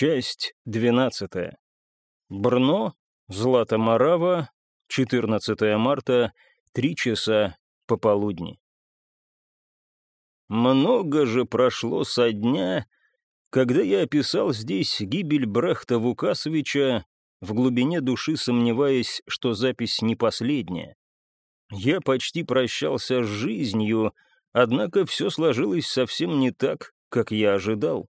Часть 12. Брно, Злата-Марава, 14 марта, 3 часа пополудни. Много же прошло со дня, когда я описал здесь гибель Брехта Вукасовича, в глубине души сомневаясь, что запись не последняя. Я почти прощался с жизнью, однако все сложилось совсем не так, как я ожидал.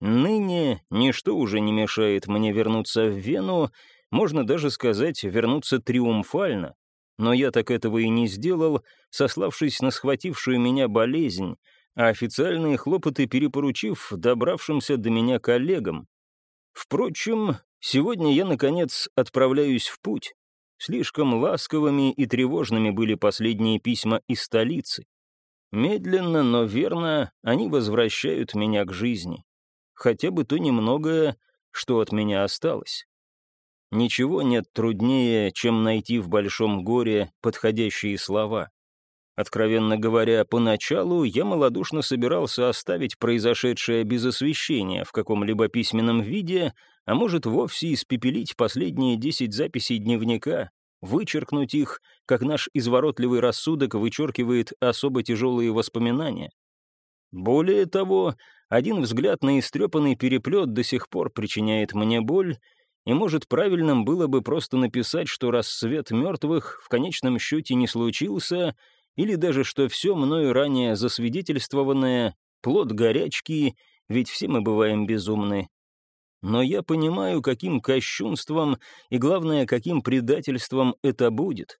Ныне ничто уже не мешает мне вернуться в Вену, можно даже сказать, вернуться триумфально. Но я так этого и не сделал, сославшись на схватившую меня болезнь, а официальные хлопоты перепоручив добравшимся до меня коллегам. Впрочем, сегодня я, наконец, отправляюсь в путь. Слишком ласковыми и тревожными были последние письма из столицы. Медленно, но верно они возвращают меня к жизни хотя бы то немногое, что от меня осталось. Ничего нет труднее, чем найти в большом горе подходящие слова. Откровенно говоря, поначалу я малодушно собирался оставить произошедшее без освещения в каком-либо письменном виде, а может вовсе испепелить последние десять записей дневника, вычеркнуть их, как наш изворотливый рассудок вычеркивает особо тяжелые воспоминания. Более того, один взгляд на истрепанный переплет до сих пор причиняет мне боль, и, может, правильным было бы просто написать, что рассвет мертвых в конечном счете не случился, или даже что все мною ранее засвидетельствованное — плод горячки, ведь все мы бываем безумны. Но я понимаю, каким кощунством и, главное, каким предательством это будет.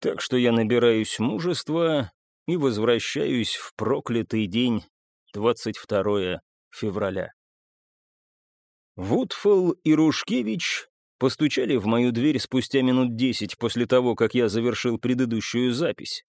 Так что я набираюсь мужества и возвращаюсь в проклятый день 22 февраля. Вудфол и Рушкевич постучали в мою дверь спустя минут десять после того, как я завершил предыдущую запись.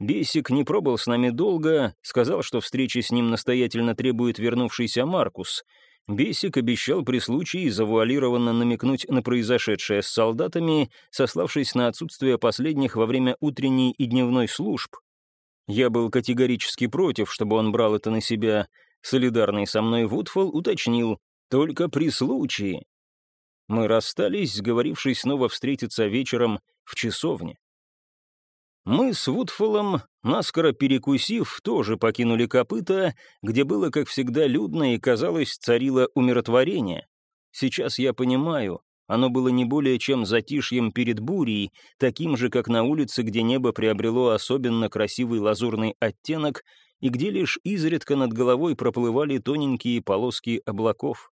Бесик не пробыл с нами долго, сказал, что встречи с ним настоятельно требует вернувшийся Маркус. Бесик обещал при случае завуалированно намекнуть на произошедшее с солдатами, сославшись на отсутствие последних во время утренней и дневной служб, я был категорически против, чтобы он брал это на себя. Солидарный со мной Вудфол уточнил, только при случае. Мы расстались, сговорившись снова встретиться вечером в часовне. Мы с Вудфолом, наскоро перекусив, тоже покинули копыта, где было, как всегда, людно и, казалось, царило умиротворение. Сейчас я понимаю, оно было не более чем затишьем перед бурей, таким же, как на улице, где небо приобрело особенно красивый лазурный оттенок и где лишь изредка над головой проплывали тоненькие полоски облаков.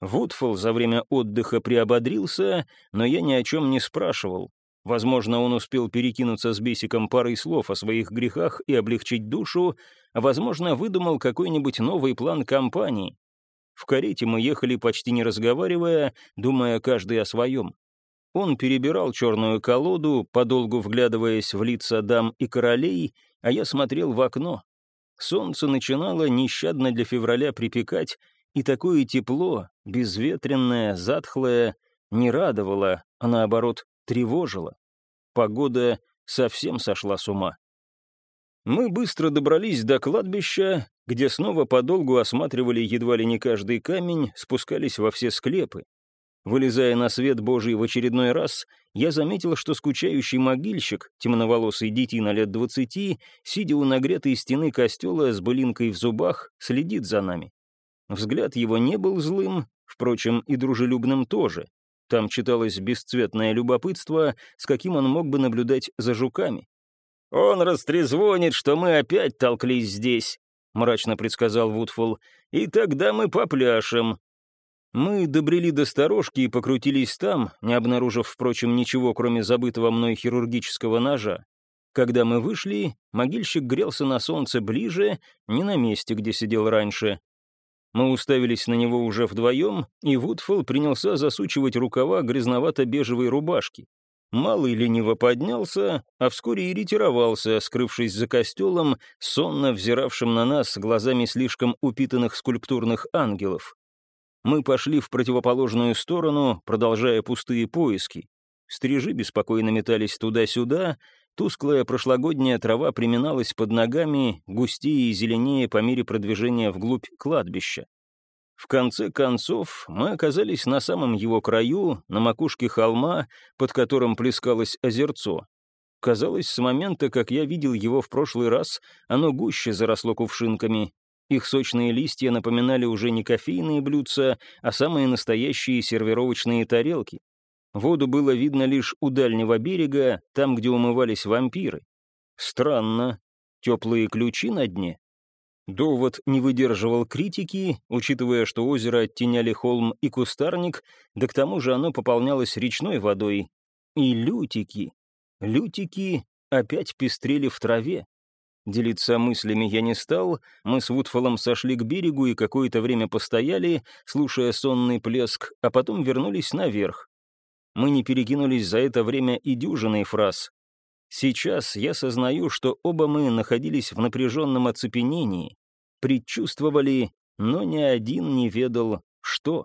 Вудфол за время отдыха приободрился, но я ни о чем не спрашивал. Возможно, он успел перекинуться с Бесиком парой слов о своих грехах и облегчить душу, а, возможно, выдумал какой-нибудь новый план кампании. В карете мы ехали почти не разговаривая, думая каждый о своем. Он перебирал черную колоду, подолгу вглядываясь в лица дам и королей, а я смотрел в окно. Солнце начинало нещадно для февраля припекать, и такое тепло, безветренное, затхлое, не радовало, а наоборот тревожило. Погода совсем сошла с ума. Мы быстро добрались до кладбища, где снова подолгу осматривали едва ли не каждый камень, спускались во все склепы. Вылезая на свет Божий в очередной раз, я заметил, что скучающий могильщик, темноволосый детина лет двадцати, сидя у нагретой стены костела с былинкой в зубах, следит за нами. Взгляд его не был злым, впрочем, и дружелюбным тоже. Там читалось бесцветное любопытство, с каким он мог бы наблюдать за жуками. «Он растрезвонит, что мы опять толклись здесь», — мрачно предсказал Вудфул, — «и тогда мы попляшем». Мы добрели до сторожки и покрутились там, не обнаружив, впрочем, ничего, кроме забытого мной хирургического ножа. Когда мы вышли, могильщик грелся на солнце ближе, не на месте, где сидел раньше. Мы уставились на него уже вдвоем, и Вудфол принялся засучивать рукава грязновато-бежевой рубашки. Малый лениво поднялся, а вскоре и ретировался, скрывшись за костелом, сонно взиравшим на нас глазами слишком упитанных скульптурных ангелов. Мы пошли в противоположную сторону, продолжая пустые поиски. Стрижи беспокойно метались туда-сюда, тусклая прошлогодняя трава приминалась под ногами, густее и зеленее по мере продвижения вглубь кладбища. В конце концов, мы оказались на самом его краю, на макушке холма, под которым плескалось озерцо. Казалось, с момента, как я видел его в прошлый раз, оно гуще заросло кувшинками. Их сочные листья напоминали уже не кофейные блюдца, а самые настоящие сервировочные тарелки. Воду было видно лишь у дальнего берега, там, где умывались вампиры. Странно. Теплые ключи на дне? Довод не выдерживал критики, учитывая, что озеро оттеняли холм и кустарник, да к тому же оно пополнялось речной водой. И лютики. Лютики опять пестрели в траве. Делиться мыслями я не стал, мы с Вудфолом сошли к берегу и какое-то время постояли, слушая сонный плеск, а потом вернулись наверх. Мы не перекинулись за это время и дюжиной фраз. Сейчас я сознаю, что оба мы находились в напряженном оцепенении, предчувствовали, но ни один не ведал, что.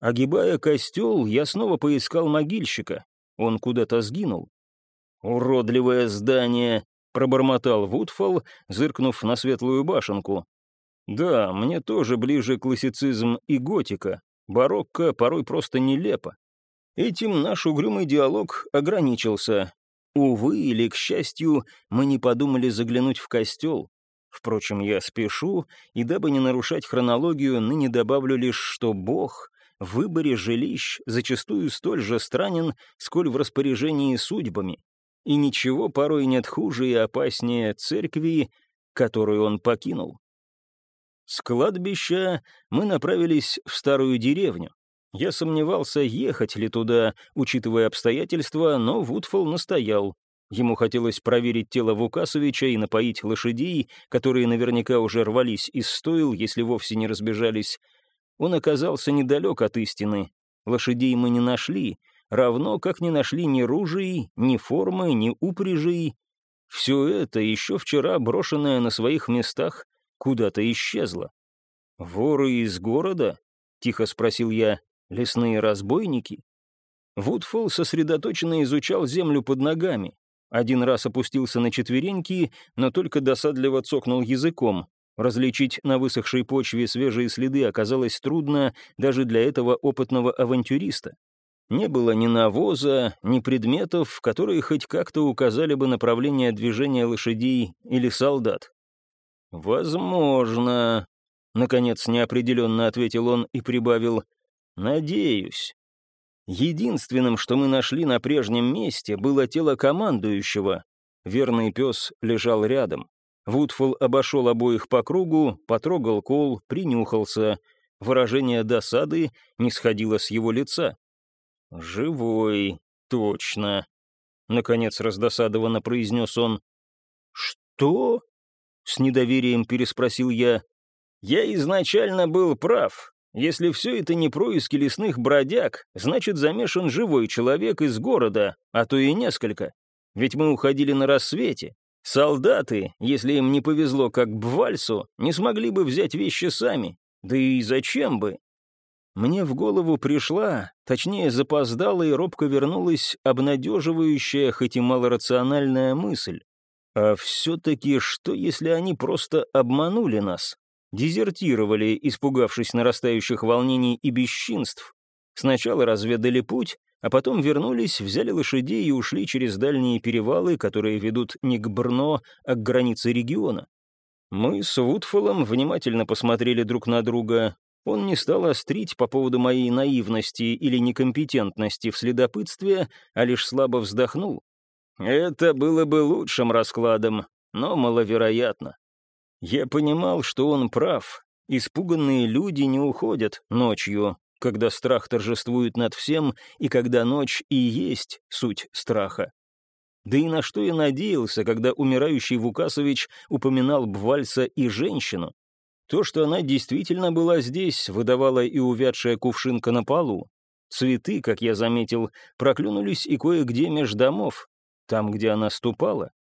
Огибая костел, я снова поискал могильщика. Он куда-то сгинул. «Уродливое здание!» — пробормотал Вудфол, зыркнув на светлую башенку. «Да, мне тоже ближе классицизм и готика. Барокко порой просто нелепо. Этим наш угрюмый диалог ограничился. Увы или к счастью, мы не подумали заглянуть в костел. Впрочем, я спешу, и дабы не нарушать хронологию, ныне добавлю лишь, что Бог в выборе жилищ зачастую столь же странен, сколь в распоряжении судьбами. И ничего порой нет хуже и опаснее церкви, которую он покинул. С кладбища мы направились в старую деревню. Я сомневался, ехать ли туда, учитывая обстоятельства, но Вудфол настоял. Ему хотелось проверить тело Вукасовича и напоить лошадей, которые наверняка уже рвались из стоил, если вовсе не разбежались. Он оказался недалек от истины. Лошадей мы не нашли, равно как не нашли ни ружей, ни формы, ни упряжей. Все это, еще вчера брошенное на своих местах, куда-то исчезло. «Воры из города?» — тихо спросил я. «Лесные разбойники?» Вудфолл сосредоточенно изучал землю под ногами. Один раз опустился на четвереньки, но только досадливо цокнул языком. Различить на высохшей почве свежие следы оказалось трудно даже для этого опытного авантюриста. Не было ни навоза, ни предметов, которые хоть как-то указали бы направление движения лошадей или солдат. «Возможно», — наконец неопределенно ответил он и прибавил, «надеюсь». Единственным, что мы нашли на прежнем месте, было тело командующего. Верный пес лежал рядом. Вудфул обошел обоих по кругу, потрогал кол, принюхался. Выражение досады не сходило с его лица. «Живой, точно», — наконец раздосадованно произнес он. «Что?» — с недоверием переспросил я. «Я изначально был прав. Если все это не происки лесных бродяг, значит замешан живой человек из города, а то и несколько. Ведь мы уходили на рассвете. Солдаты, если им не повезло как Бвальсу, не смогли бы взять вещи сами. Да и зачем бы? Мне в голову пришла, точнее запоздала и робко вернулась обнадеживающая, хоть и малорациональная мысль. А все-таки что, если они просто обманули нас? Дезертировали, испугавшись нарастающих волнений и бесчинств. Сначала разведали путь, а потом вернулись, взяли лошадей и ушли через дальние перевалы, которые ведут не к Брно, а к границе региона. Мы с Вудфолом внимательно посмотрели друг на друга. Он не стал острить по поводу моей наивности или некомпетентности в следопытстве, а лишь слабо вздохнул. Это было бы лучшим раскладом, но маловероятно. Я понимал, что он прав. Испуганные люди не уходят ночью, когда страх торжествует над всем, и когда ночь и есть суть страха. Да и на что я надеялся, когда умирающий Вукасович упоминал Бвальса и женщину? То, что она действительно была здесь, выдавала и увядшая кувшинка на полу. Цветы, как я заметил, проклюнулись и кое-где меж домов, там, где она ступала.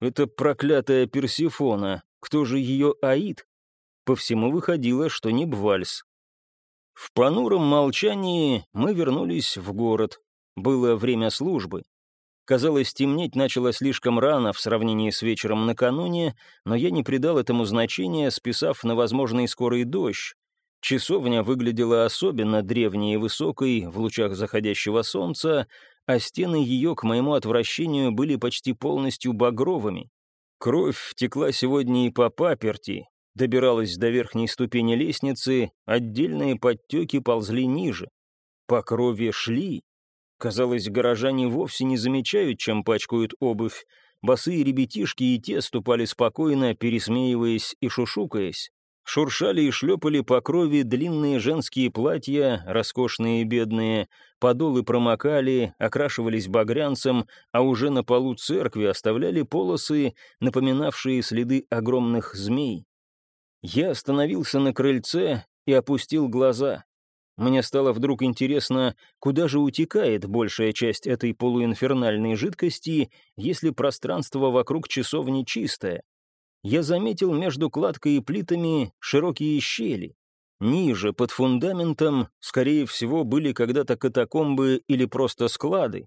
Это проклятая Персифона, кто же ее Аид? По всему выходило, что не Бвальс. В понуром молчании мы вернулись в город. Было время службы. Казалось, темнеть начало слишком рано в сравнении с вечером накануне, но я не придал этому значения, списав на возможный скорый дождь. Часовня выглядела особенно древней и высокой в лучах заходящего солнца, а стены ее, к моему отвращению, были почти полностью багровыми. Кровь текла сегодня и по паперти, добиралась до верхней ступени лестницы, отдельные подтеки ползли ниже. По крови шли. Казалось, горожане вовсе не замечают, чем пачкают обувь. Босые ребятишки и те ступали спокойно, пересмеиваясь и шушукаясь. Шуршали и шлепали по крови длинные женские платья, роскошные и бедные, подолы промокали, окрашивались багрянцем, а уже на полу церкви оставляли полосы, напоминавшие следы огромных змей. Я остановился на крыльце и опустил глаза. Мне стало вдруг интересно, куда же утекает большая часть этой полуинфернальной жидкости, если пространство вокруг часовни чистое я заметил между кладкой и плитами широкие щели. Ниже, под фундаментом, скорее всего, были когда-то катакомбы или просто склады.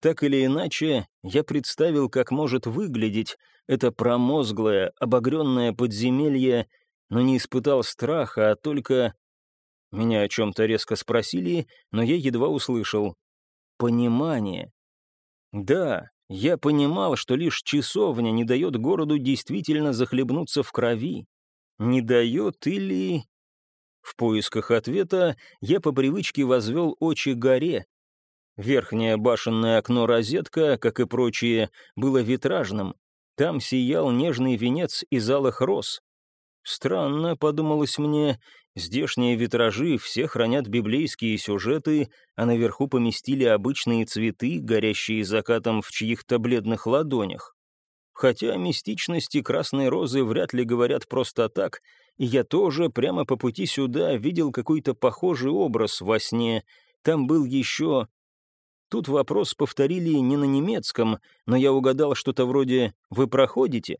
Так или иначе, я представил, как может выглядеть это промозглое, обогренное подземелье, но не испытал страха, а только... Меня о чем-то резко спросили, но я едва услышал. Понимание. Да, я понимал, что лишь часовня не дает городу действительно захлебнуться в крови. Не дает или... В поисках ответа я по привычке возвел очи горе. Верхнее башенное окно-розетка, как и прочие, было витражным. Там сиял нежный венец из алых роз. Странно, подумалось мне, здешние витражи все хранят библейские сюжеты, а наверху поместили обычные цветы, горящие закатом в чьих-то бледных ладонях. Хотя мистичности красной розы вряд ли говорят просто так, и я тоже прямо по пути сюда видел какой-то похожий образ во сне. Там был еще... Тут вопрос повторили не на немецком, но я угадал что-то вроде «Вы проходите?»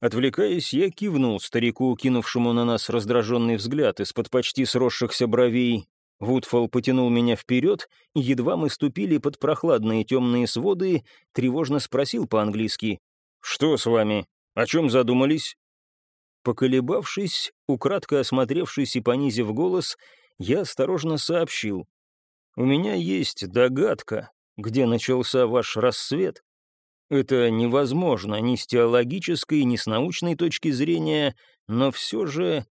Отвлекаясь, я кивнул старику, кинувшему на нас раздраженный взгляд из-под почти сросшихся бровей. Вудфол потянул меня вперед, и едва мы ступили под прохладные темные своды, тревожно спросил по-английски. «Что с вами? О чем задумались?» Поколебавшись, украдко осмотревшись и понизив голос, я осторожно сообщил. «У меня есть догадка, где начался ваш рассвет. Это невозможно ни с теологической, ни с научной точки зрения, но все же...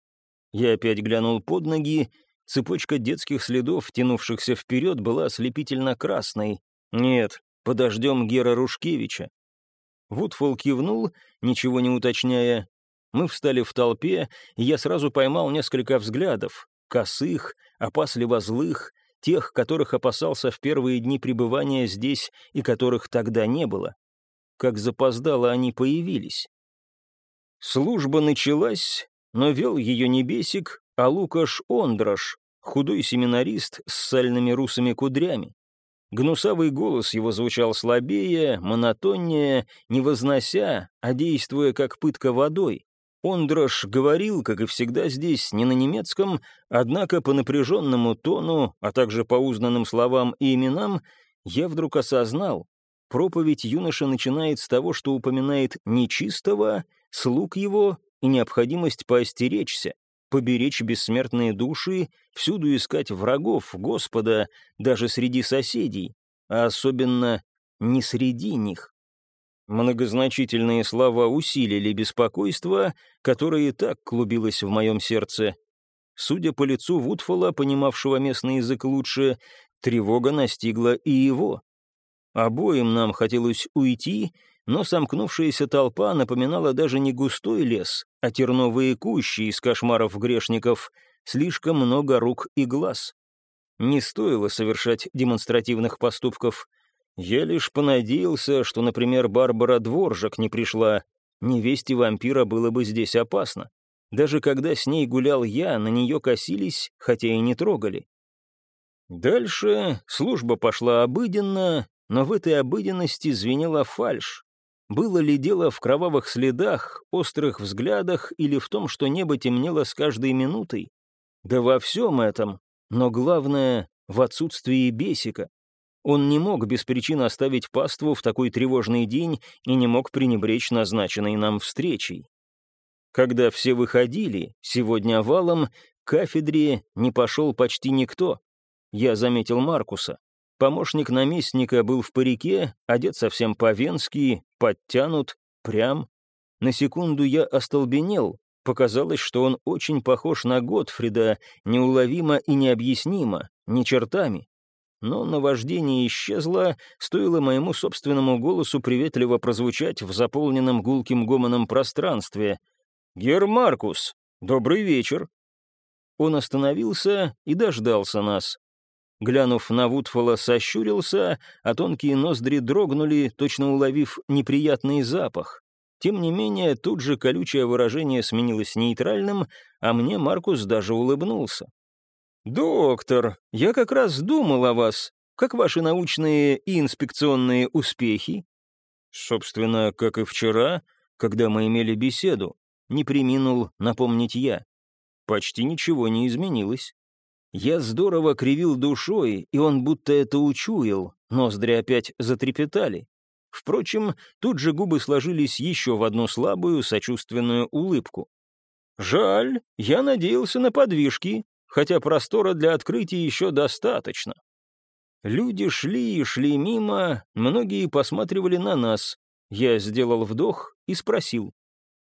Я опять глянул под ноги, цепочка детских следов, тянувшихся вперед, была ослепительно красной. Нет, подождем Гера Рушкевича. Вудфол кивнул, ничего не уточняя. Мы встали в толпе, и я сразу поймал несколько взглядов, косых, опасливо злых, тех, которых опасался в первые дни пребывания здесь и которых тогда не было как запоздало они появились. Служба началась, но вел ее не Бесик, а Лукаш Ондрош, худой семинарист с сальными русыми кудрями. Гнусавый голос его звучал слабее, монотоннее, не вознося, а действуя как пытка водой. Ондрош говорил, как и всегда здесь, не на немецком, однако по напряженному тону, а также по узнанным словам и именам, я вдруг осознал, Проповедь юноша начинает с того, что упоминает нечистого, слуг его и необходимость поостеречься, поберечь бессмертные души, всюду искать врагов Господа, даже среди соседей, а особенно не среди них. Многозначительные слова усилили беспокойство, которое и так клубилось в моем сердце. Судя по лицу Вудфола, понимавшего местный язык лучше, тревога настигла и его. Обоим нам хотелось уйти, но сомкнувшаяся толпа напоминала даже не густой лес, а терновые кущи из кошмаров грешников, слишком много рук и глаз. Не стоило совершать демонстративных поступков. Я лишь понадеялся, что, например, Барбара Дворжак не пришла. Невесте вампира было бы здесь опасно. Даже когда с ней гулял я, на нее косились, хотя и не трогали. Дальше служба пошла обыденно, но в этой обыденности звенела фальшь. Было ли дело в кровавых следах, острых взглядах или в том, что небо темнело с каждой минутой? Да во всем этом, но главное — в отсутствии бесика. Он не мог без причин оставить паству в такой тревожный день и не мог пренебречь назначенной нам встречей. Когда все выходили, сегодня валом, к кафедре не пошел почти никто. Я заметил Маркуса. Помощник наместника был в парике, одет совсем по-венски, подтянут, прям. На секунду я остолбенел. Показалось, что он очень похож на Готфрида, неуловимо и необъяснимо, ни чертами. Но наваждение исчезло, стоило моему собственному голосу приветливо прозвучать в заполненном гулким гомоном пространстве. «Гер Маркус, добрый вечер!» Он остановился и дождался нас. Глянув на Вудфола, сощурился, а тонкие ноздри дрогнули, точно уловив неприятный запах. Тем не менее, тут же колючее выражение сменилось нейтральным, а мне Маркус даже улыбнулся. «Доктор, я как раз думал о вас. Как ваши научные и инспекционные успехи?» «Собственно, как и вчера, когда мы имели беседу», — не приминул напомнить я. «Почти ничего не изменилось. Я здорово кривил душой, и он будто это учуял, ноздри опять затрепетали. Впрочем, тут же губы сложились еще в одну слабую, сочувственную улыбку. «Жаль, я надеялся на подвижки, хотя простора для открытий еще достаточно». Люди шли и шли мимо, многие посматривали на нас. Я сделал вдох и спросил.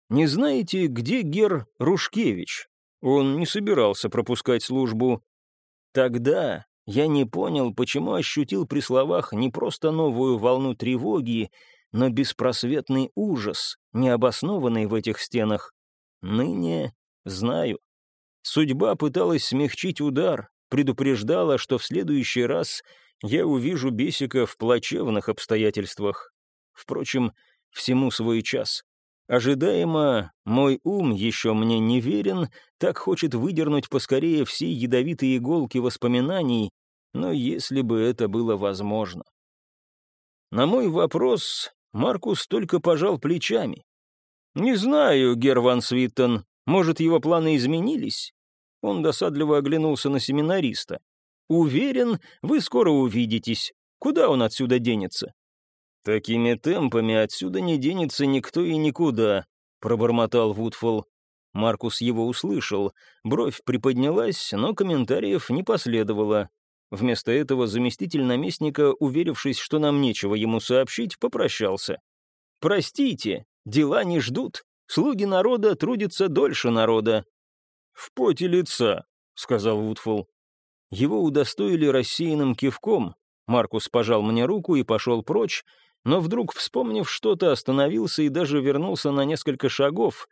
«Не знаете, где Гер Рушкевич?» Он не собирался пропускать службу. Тогда я не понял, почему ощутил при словах не просто новую волну тревоги, но беспросветный ужас, необоснованный в этих стенах. Ныне знаю. Судьба пыталась смягчить удар, предупреждала, что в следующий раз я увижу Бесика в плачевных обстоятельствах. Впрочем, всему свой час. Ожидаемо, мой ум еще мне не верен, так хочет выдернуть поскорее все ядовитые иголки воспоминаний, но если бы это было возможно. На мой вопрос Маркус только пожал плечами. «Не знаю, Герван Свиттон, может, его планы изменились?» Он досадливо оглянулся на семинариста. «Уверен, вы скоро увидитесь. Куда он отсюда денется?» «Такими темпами отсюда не денется никто и никуда», — пробормотал Вудфолл. Маркус его услышал. Бровь приподнялась, но комментариев не последовало. Вместо этого заместитель наместника, уверившись, что нам нечего ему сообщить, попрощался. «Простите, дела не ждут. Слуги народа трудятся дольше народа». «В поте лица», — сказал Вудфолл. Его удостоили рассеянным кивком. Маркус пожал мне руку и пошел прочь, но вдруг, вспомнив что-то, остановился и даже вернулся на несколько шагов.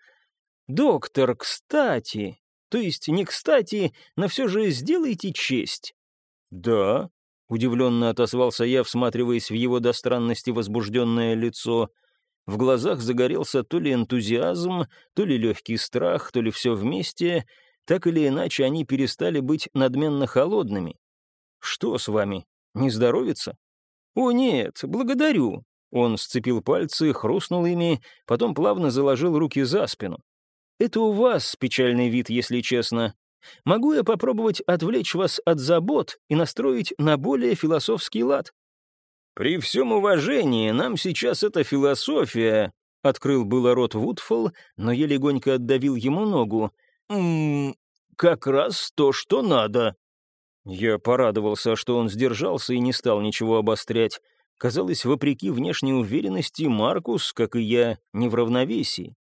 «Доктор, кстати, то есть не кстати, но все же сделайте честь». «Да», — удивленно отозвался я, всматриваясь в его до странности возбужденное лицо. В глазах загорелся то ли энтузиазм, то ли легкий страх, то ли все вместе. Так или иначе, они перестали быть надменно холодными. «Что с вами? Не здоровится?» «О нет, благодарю». Он сцепил пальцы, хрустнул ими, потом плавно заложил руки за спину. «Это у вас печальный вид, если честно. Могу я попробовать отвлечь вас от забот и настроить на более философский лад?» «При всем уважении, нам сейчас эта философия...» Открыл было рот Вудфолл, но я легонько отдавил ему ногу. «М -м, «Как раз то, что надо», я порадовался, что он сдержался и не стал ничего обострять. Казалось, вопреки внешней уверенности, Маркус, как и я, не в равновесии.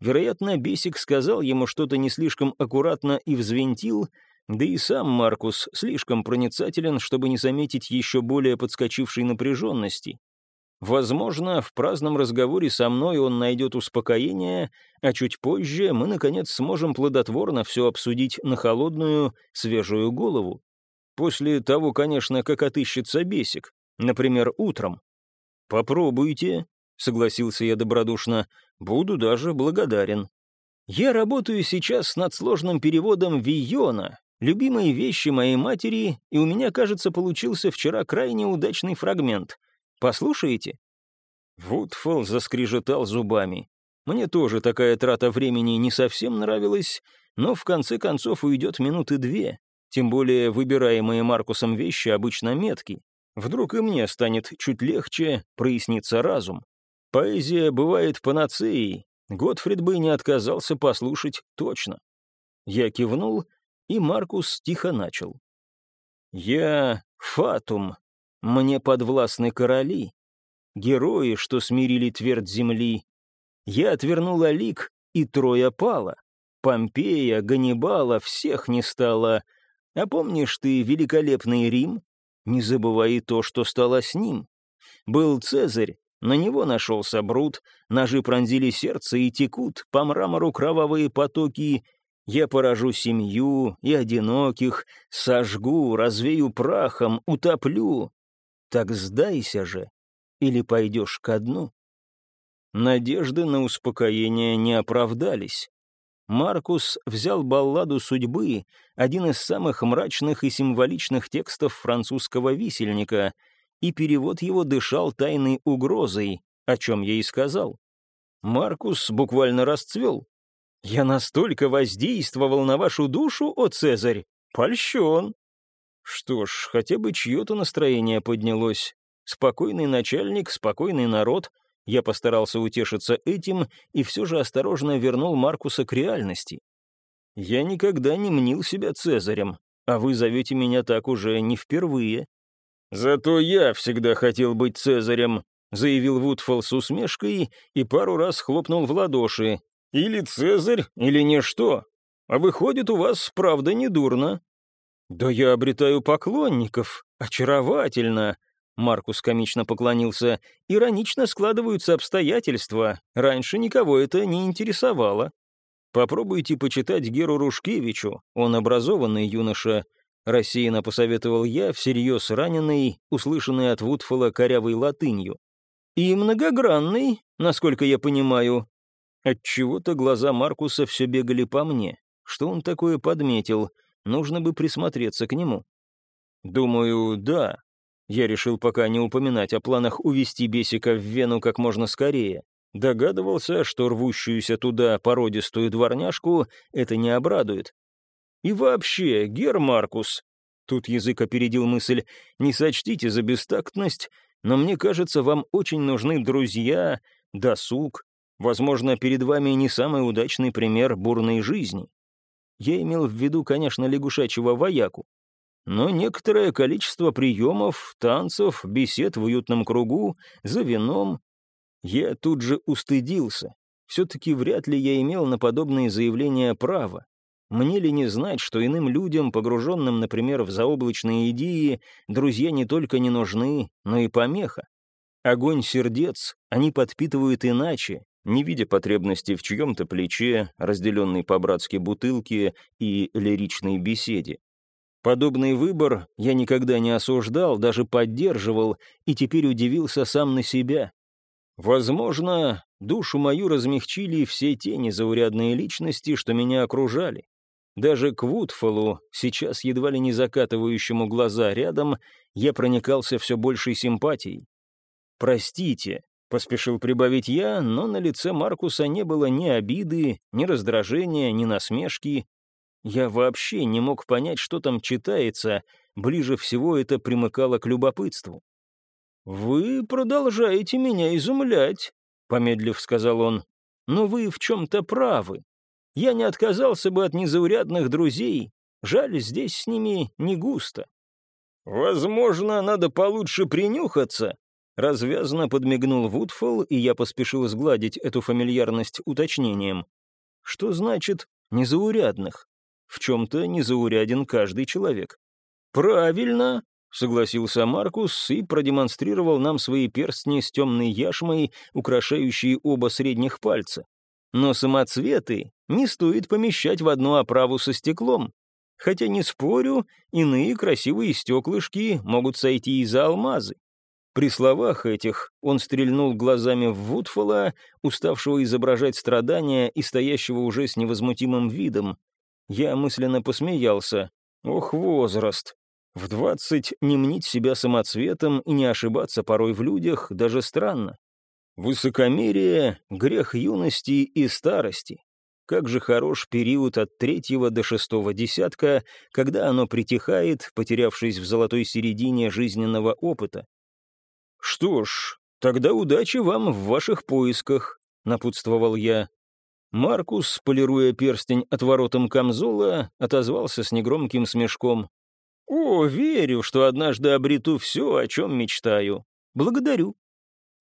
Вероятно, Бесик сказал ему что-то не слишком аккуратно и взвинтил, да и сам Маркус слишком проницателен, чтобы не заметить еще более подскочившей напряженности. Возможно, в праздном разговоре со мной он найдет успокоение, а чуть позже мы, наконец, сможем плодотворно все обсудить на холодную, свежую голову. После того, конечно, как отыщется бесик, например, утром. «Попробуйте», — согласился я добродушно, — «буду даже благодарен». «Я работаю сейчас над сложным переводом Вийона, любимые вещи моей матери, и у меня, кажется, получился вчера крайне удачный фрагмент. Послушаете?» Вудфолл заскрежетал зубами. Мне тоже такая трата времени не совсем нравилась, но в конце концов уйдет минуты две, тем более выбираемые Маркусом вещи обычно метки. Вдруг и мне станет чуть легче, прояснится разум. Поэзия бывает панацеей. Готфрид бы не отказался послушать точно. Я кивнул, и Маркус тихо начал. «Я Фатум, мне подвластны короли, герои, что смирили твердь земли. Я отвернула лик, и Троя пала. Помпея, Ганнибала, всех не стало. А помнишь ты великолепный Рим? Не забывай и то, что стало с ним. Был Цезарь, на него нашелся Брут, ножи пронзили сердце и текут по мрамору кровавые потоки. Я поражу семью и одиноких, сожгу, развею прахом, утоплю. Так сдайся же, или пойдешь ко дну. Надежды на успокоение не оправдались. Маркус взял балладу судьбы, один из самых мрачных и символичных текстов французского висельника, и перевод его дышал тайной угрозой, о чем я и сказал. Маркус буквально расцвел. «Я настолько воздействовал на вашу душу, о Цезарь! Польщен!» Что ж, хотя бы чье-то настроение поднялось. Спокойный начальник, спокойный народ — я постарался утешиться этим и все же осторожно вернул Маркуса к реальности. «Я никогда не мнил себя Цезарем, а вы зовете меня так уже не впервые». «Зато я всегда хотел быть Цезарем», — заявил Вудфолл с усмешкой и пару раз хлопнул в ладоши. «Или Цезарь, или ничто. А выходит, у вас правда недурно». «Да я обретаю поклонников. Очаровательно. Маркус комично поклонился. «Иронично складываются обстоятельства. Раньше никого это не интересовало. Попробуйте почитать Геру Рушкевичу, он образованный юноша». Рассеянно посоветовал я, всерьез раненый, услышанный от Вудфола корявой латынью. «И многогранный, насколько я понимаю». Отчего-то глаза Маркуса все бегали по мне. Что он такое подметил? Нужно бы присмотреться к нему. «Думаю, да», я решил пока не упоминать о планах увести Бесика в Вену как можно скорее. Догадывался, что рвущуюся туда породистую дворняжку это не обрадует. И вообще, Гер Маркус, тут язык опередил мысль, не сочтите за бестактность, но мне кажется, вам очень нужны друзья, досуг. Возможно, перед вами не самый удачный пример бурной жизни. Я имел в виду, конечно, лягушачьего вояку но некоторое количество приемов, танцев, бесед в уютном кругу, за вином. Я тут же устыдился. Все-таки вряд ли я имел на подобные заявления право. Мне ли не знать, что иным людям, погруженным, например, в заоблачные идеи, друзья не только не нужны, но и помеха? Огонь сердец они подпитывают иначе, не видя потребности в чьем-то плече, разделенной по-братски бутылке и лиричной беседе. Подобный выбор я никогда не осуждал, даже поддерживал, и теперь удивился сам на себя. Возможно, душу мою размягчили все те незаурядные личности, что меня окружали. Даже к Вудфолу, сейчас едва ли не закатывающему глаза рядом, я проникался все большей симпатией. «Простите», — поспешил прибавить я, но на лице Маркуса не было ни обиды, ни раздражения, ни насмешки, я вообще не мог понять, что там читается, ближе всего это примыкало к любопытству. «Вы продолжаете меня изумлять», — помедлив сказал он. «Но вы в чем-то правы. Я не отказался бы от незаурядных друзей. Жаль, здесь с ними не густо». «Возможно, надо получше принюхаться», — развязно подмигнул Вудфолл, и я поспешил сгладить эту фамильярность уточнением. «Что значит «незаурядных»?» В чем-то незауряден каждый человек. «Правильно», — согласился Маркус и продемонстрировал нам свои перстни с темной яшмой, украшающие оба средних пальца. Но самоцветы не стоит помещать в одну оправу со стеклом. Хотя, не спорю, иные красивые стеклышки могут сойти и за алмазы. При словах этих он стрельнул глазами в Вудфола, уставшего изображать страдания и стоящего уже с невозмутимым видом. Я мысленно посмеялся. Ох, возраст. В двадцать не мнить себя самоцветом и не ошибаться порой в людях даже странно. Высокомерие — грех юности и старости. Как же хорош период от третьего до шестого десятка, когда оно притихает, потерявшись в золотой середине жизненного опыта. «Что ж, тогда удачи вам в ваших поисках», — напутствовал я. Маркус, полируя перстень отворотом камзола, отозвался с негромким смешком. «О, верю, что однажды обрету все, о чем мечтаю. Благодарю».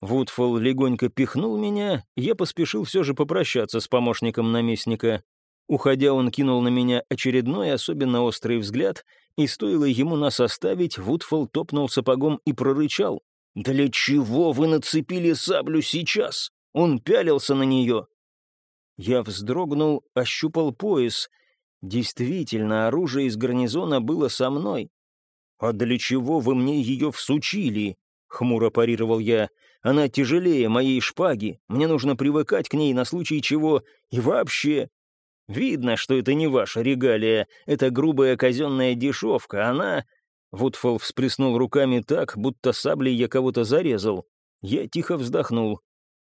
Вудфол легонько пихнул меня, я поспешил все же попрощаться с помощником наместника. Уходя, он кинул на меня очередной особенно острый взгляд, и стоило ему нас оставить, Вудфол топнул сапогом и прорычал. «Для чего вы нацепили саблю сейчас?» Он пялился на нее. Я вздрогнул, ощупал пояс. Действительно, оружие из гарнизона было со мной. «А для чего вы мне ее всучили?» — хмуро парировал я. «Она тяжелее моей шпаги, мне нужно привыкать к ней на случай чего, и вообще...» «Видно, что это не ваша регалия, это грубая казенная дешевка, она...» Вудфол всплеснул руками так, будто саблей я кого-то зарезал. Я тихо вздохнул.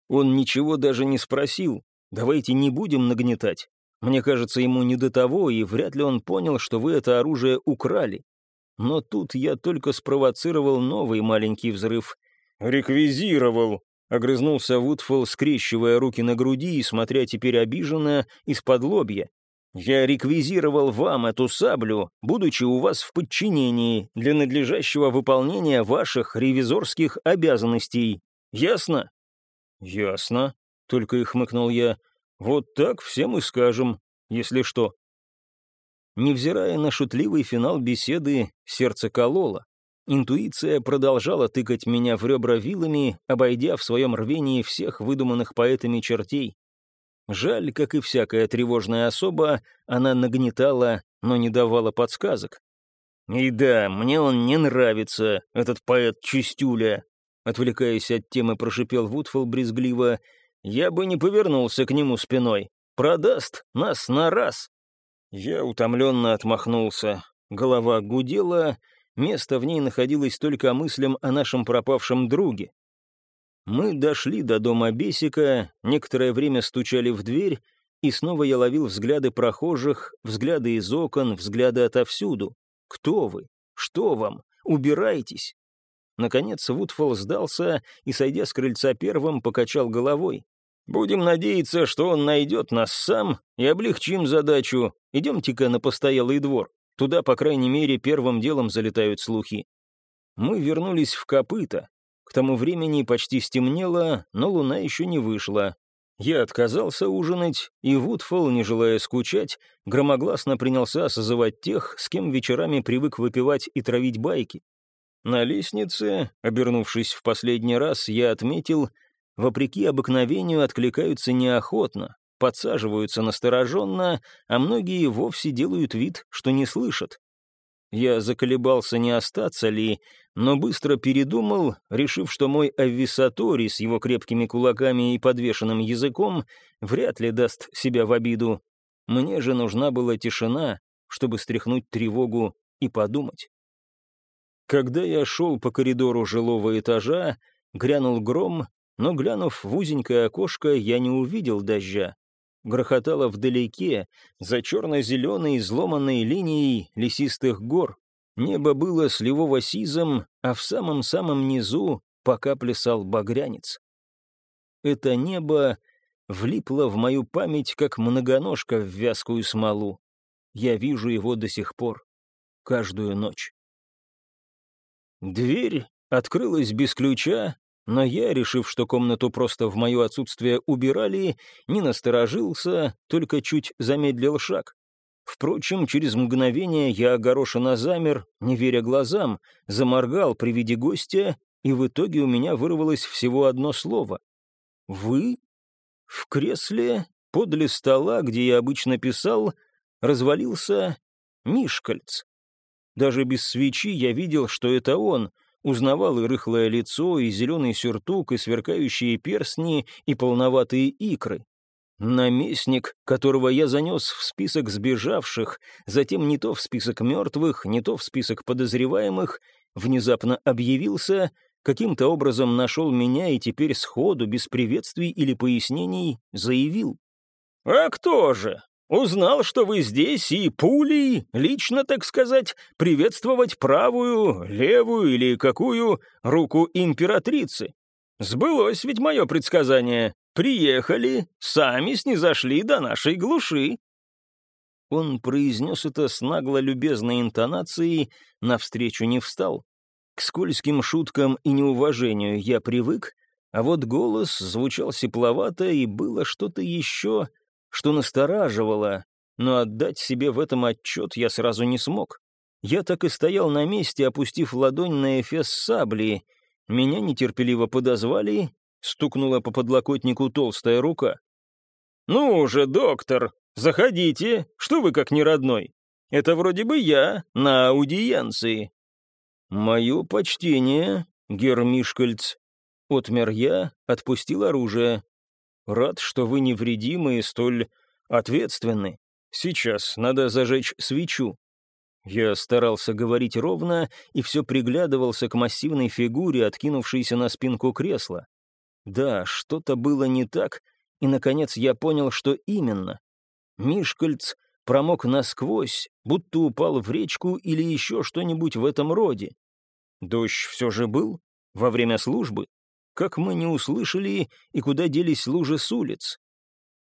Он ничего даже не спросил. Давайте не будем нагнетать. Мне кажется, ему не до того, и вряд ли он понял, что вы это оружие украли. Но тут я только спровоцировал новый маленький взрыв. «Реквизировал!» — огрызнулся Вудфолл, скрещивая руки на груди и смотря теперь обиженно из-под лобья. «Я реквизировал вам эту саблю, будучи у вас в подчинении для надлежащего выполнения ваших ревизорских обязанностей. Ясно?» «Ясно», — только и хмыкнул я. «Вот так всем и скажем, если что». Невзирая на шутливый финал беседы, сердце кололо. Интуиция продолжала тыкать меня в ребра вилами, обойдя в своем рвении всех выдуманных поэтами чертей. Жаль, как и всякая тревожная особа, она нагнетала, но не давала подсказок. «И да, мне он не нравится, этот поэт Чистюля», Отвлекаясь от темы, прошипел Вудфол брезгливо. «Я бы не повернулся к нему спиной. Продаст нас на раз». Я утомленно отмахнулся. Голова гудела, место в ней находилось только мыслям о нашем пропавшем друге. Мы дошли до дома Бесика, некоторое время стучали в дверь, и снова я ловил взгляды прохожих, взгляды из окон, взгляды отовсюду. «Кто вы? Что вам? Убирайтесь!» Наконец Вудфолл сдался и, сойдя с крыльца первым, покачал головой. «Будем надеяться, что он найдет нас сам и облегчим задачу. Идемте-ка на постоялый двор. Туда, по крайней мере, первым делом залетают слухи». Мы вернулись в копыта. К тому времени почти стемнело, но луна еще не вышла. Я отказался ужинать, и Вудфолл, не желая скучать, громогласно принялся созывать тех, с кем вечерами привык выпивать и травить байки. На лестнице, обернувшись в последний раз, я отметил, вопреки обыкновению откликаются неохотно, подсаживаются настороженно, а многие вовсе делают вид, что не слышат. Я заколебался, не остаться ли, но быстро передумал, решив, что мой аввисатори с его крепкими кулаками и подвешенным языком вряд ли даст себя в обиду. Мне же нужна была тишина, чтобы стряхнуть тревогу и подумать. Когда я шел по коридору жилого этажа, грянул гром, но, глянув в узенькое окошко, я не увидел дождя. Грохотало вдалеке, за черно-зеленой изломанной линией лесистых гор. Небо было сливово-сизом, а в самом-самом низу пока плясал багрянец. Это небо влипло в мою память, как многоножка в вязкую смолу. Я вижу его до сих пор, каждую ночь. Дверь открылась без ключа, но я, решив, что комнату просто в мое отсутствие убирали, не насторожился, только чуть замедлил шаг. Впрочем, через мгновение я огорошенно замер, не веря глазам, заморгал при виде гостя, и в итоге у меня вырвалось всего одно слово. «Вы?» В кресле, подле стола, где я обычно писал, развалился Мишкальц. Даже без свечи я видел, что это он. Узнавал и рыхлое лицо, и зеленый сюртук, и сверкающие перстни, и полноватые икры. Наместник, которого я занес в список сбежавших, затем не то в список мертвых, не то в список подозреваемых, внезапно объявился, каким-то образом нашел меня и теперь сходу, без приветствий или пояснений, заявил. «А кто же? Узнал, что вы здесь, и пулей, лично, так сказать, приветствовать правую, левую или какую руку императрицы. Сбылось ведь мое предсказание. Приехали, сами снизошли до нашей глуши». Он произнес это с нагло-любезной интонацией, навстречу не встал. К скользким шуткам и неуважению я привык, а вот голос звучал сепловато, и было что-то еще, что настораживало, но отдать себе в этом отчет я сразу не смог. Я так и стоял на месте, опустив ладонь на эфес сабли. Меня нетерпеливо подозвали, стукнула по подлокотнику толстая рука. «Ну же, доктор, заходите, что вы как не родной? Это вроде бы я на аудиенции». «Мое почтение, Гермишкальц», — отмер я, отпустил оружие. «Рад, что вы невредимы и столь ответственны. Сейчас надо зажечь свечу». Я старался говорить ровно и все приглядывался к массивной фигуре, откинувшейся на спинку кресла. Да, что-то было не так, и, наконец, я понял, что именно. Мишкальц промок насквозь, будто упал в речку или еще что-нибудь в этом роде. Дождь все же был во время службы. Как мы не услышали и куда делись лужи с улиц.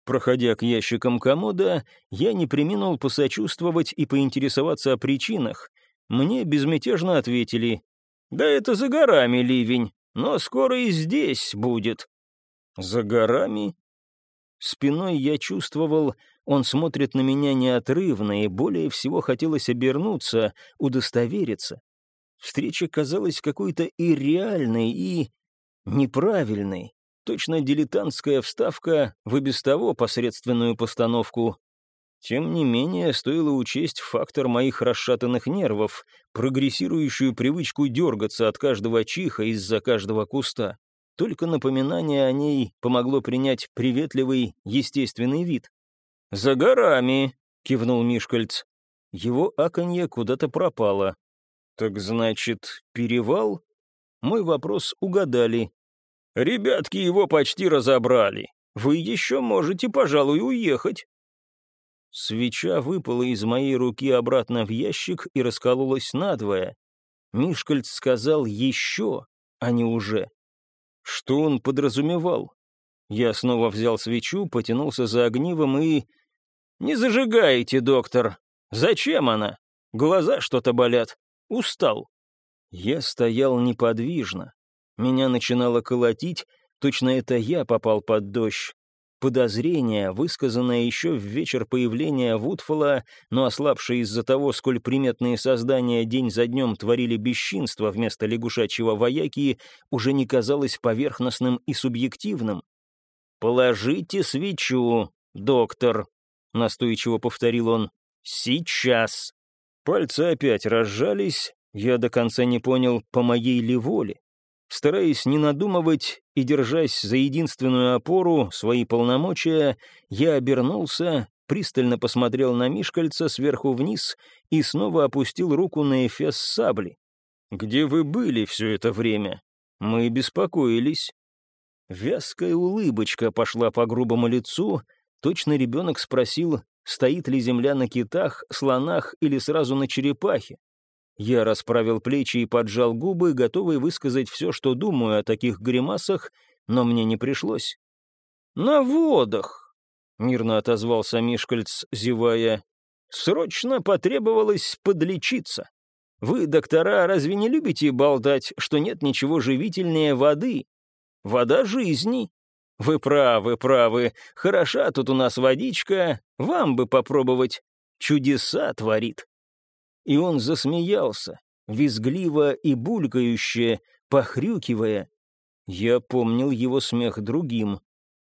Проходя к ящикам комода, я не приминул посочувствовать и поинтересоваться о причинах. Мне безмятежно ответили, «Да это за горами ливень, но скоро и здесь будет». «За горами?» Спиной я чувствовал, он смотрит на меня неотрывно, и более всего хотелось обернуться, удостовериться. Встреча казалась какой-то и реальной, и неправильной. Точно дилетантская вставка в и без того посредственную постановку. Тем не менее, стоило учесть фактор моих расшатанных нервов, прогрессирующую привычку дергаться от каждого чиха из-за каждого куста. Только напоминание о ней помогло принять приветливый, естественный вид. «За горами!» — кивнул Мишкальц. Его аконье куда-то пропало. «Так значит, перевал?» Мой вопрос угадали, Ребятки его почти разобрали. Вы еще можете, пожалуй, уехать». Свеча выпала из моей руки обратно в ящик и раскололась надвое. Мишкальц сказал «еще», а не «уже». Что он подразумевал? Я снова взял свечу, потянулся за огнивом и... «Не зажигайте, доктор! Зачем она? Глаза что-то болят. Устал». Я стоял неподвижно. Меня начинало колотить, точно это я попал под дождь. Подозрение, высказанное еще в вечер появления Вудфола, но ослабшее из-за того, сколь приметные создания день за днем творили бесчинство вместо лягушачьего вояки, уже не казалось поверхностным и субъективным. «Положите свечу, доктор», — настойчиво повторил он. «Сейчас». Пальцы опять разжались, я до конца не понял, по моей ли воле. Стараясь не надумывать и держась за единственную опору, свои полномочия, я обернулся, пристально посмотрел на Мишкальца сверху вниз и снова опустил руку на эфес сабли. «Где вы были все это время? Мы беспокоились». Вязкая улыбочка пошла по грубому лицу, точно ребенок спросил, стоит ли земля на китах, слонах или сразу на черепахе. Я расправил плечи и поджал губы, готовый высказать все, что думаю о таких гримасах, но мне не пришлось. «На водах!» — мирно отозвался Мишкальц, зевая. «Срочно потребовалось подлечиться. Вы, доктора, разве не любите болтать, что нет ничего живительнее воды? Вода жизни. Вы правы, правы. Хороша тут у нас водичка. Вам бы попробовать. Чудеса творит». И он засмеялся, визгливо и булькающе, похрюкивая. Я помнил его смех другим.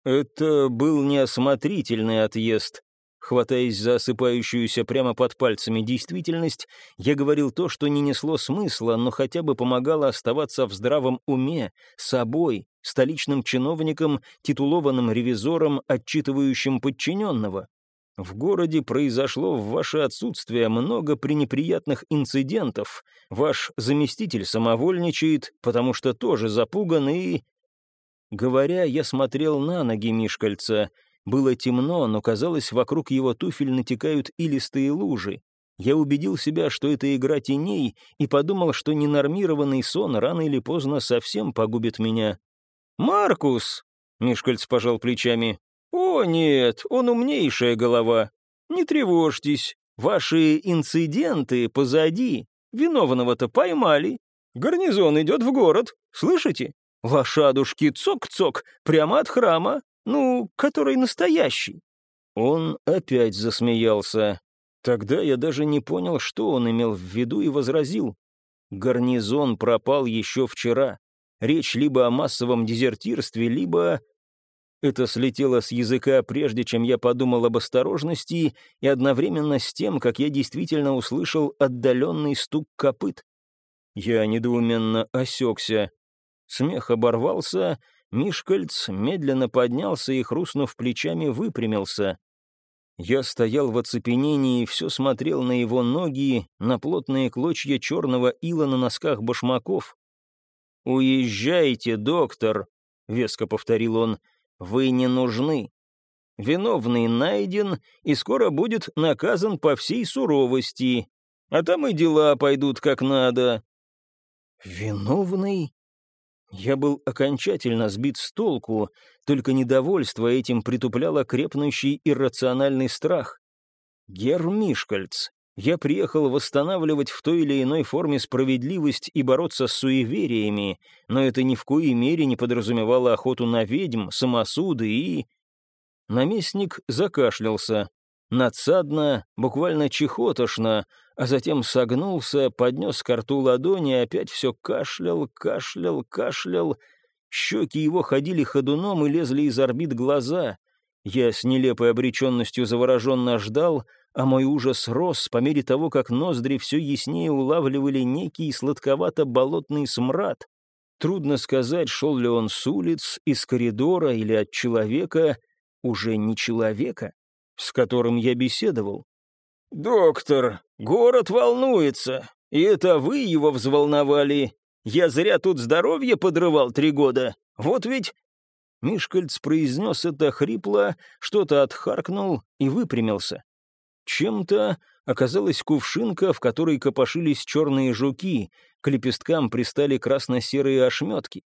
Это был неосмотрительный отъезд. Хватаясь за осыпающуюся прямо под пальцами действительность, я говорил то, что не несло смысла, но хотя бы помогало оставаться в здравом уме, собой, столичным чиновником, титулованным ревизором, отчитывающим подчиненного. В городе произошло в ваше отсутствие много пренеприятных инцидентов. Ваш заместитель самовольничает, потому что тоже запуган и...» Говоря, я смотрел на ноги Мишкальца. Было темно, но казалось, вокруг его туфель натекают илистые лужи. Я убедил себя, что это игра теней, и подумал, что ненормированный сон рано или поздно совсем погубит меня. «Маркус!» — Мишкальц пожал плечами. «О, нет, он умнейшая голова. Не тревожьтесь, ваши инциденты позади. Виновного-то поймали. Гарнизон идет в город, слышите? Лошадушки цок-цок, прямо от храма, ну, который настоящий». Он опять засмеялся. Тогда я даже не понял, что он имел в виду, и возразил. Гарнизон пропал еще вчера. Речь либо о массовом дезертирстве, либо... Это слетело с языка, прежде чем я подумал об осторожности, и одновременно с тем, как я действительно услышал отдаленный стук копыт. Я недоуменно осекся. Смех оборвался, Мишкальц медленно поднялся и, хрустнув плечами, выпрямился. Я стоял в оцепенении и все смотрел на его ноги, на плотные клочья черного ила на носках башмаков. «Уезжайте, доктор», — веско повторил он, — «вы не нужны. Виновный найден и скоро будет наказан по всей суровости, а там и дела пойдут как надо». «Виновный?» Я был окончательно сбит с толку, только недовольство этим притупляло крепнущий иррациональный страх. Герр Мишкальц, я приехал восстанавливать в той или иной форме справедливость и бороться с суевериями, но это ни в коей мере не подразумевало охоту на ведьм, самосуды и... Наместник закашлялся. Надсадно, буквально чехотошно, а затем согнулся, поднес к рту ладони опять все кашлял, кашлял, кашлял. Щеки его ходили ходуном и лезли из орбит глаза. Я с нелепой обреченностью завороженно ждал, а мой ужас рос по мере того, как ноздри все яснее улавливали некий сладковато-болотный смрад. Трудно сказать, шел ли он с улиц, из коридора или от человека, уже не человека, с которым я беседовал. «Доктор, город волнуется, и это вы его взволновали. Я зря тут здоровье подрывал три года. Вот ведь...» Мишкальц произнес это хрипло, что-то отхаркнул и выпрямился. Чем-то оказалась кувшинка, в которой копошились черные жуки, к лепесткам пристали красно-серые ошметки.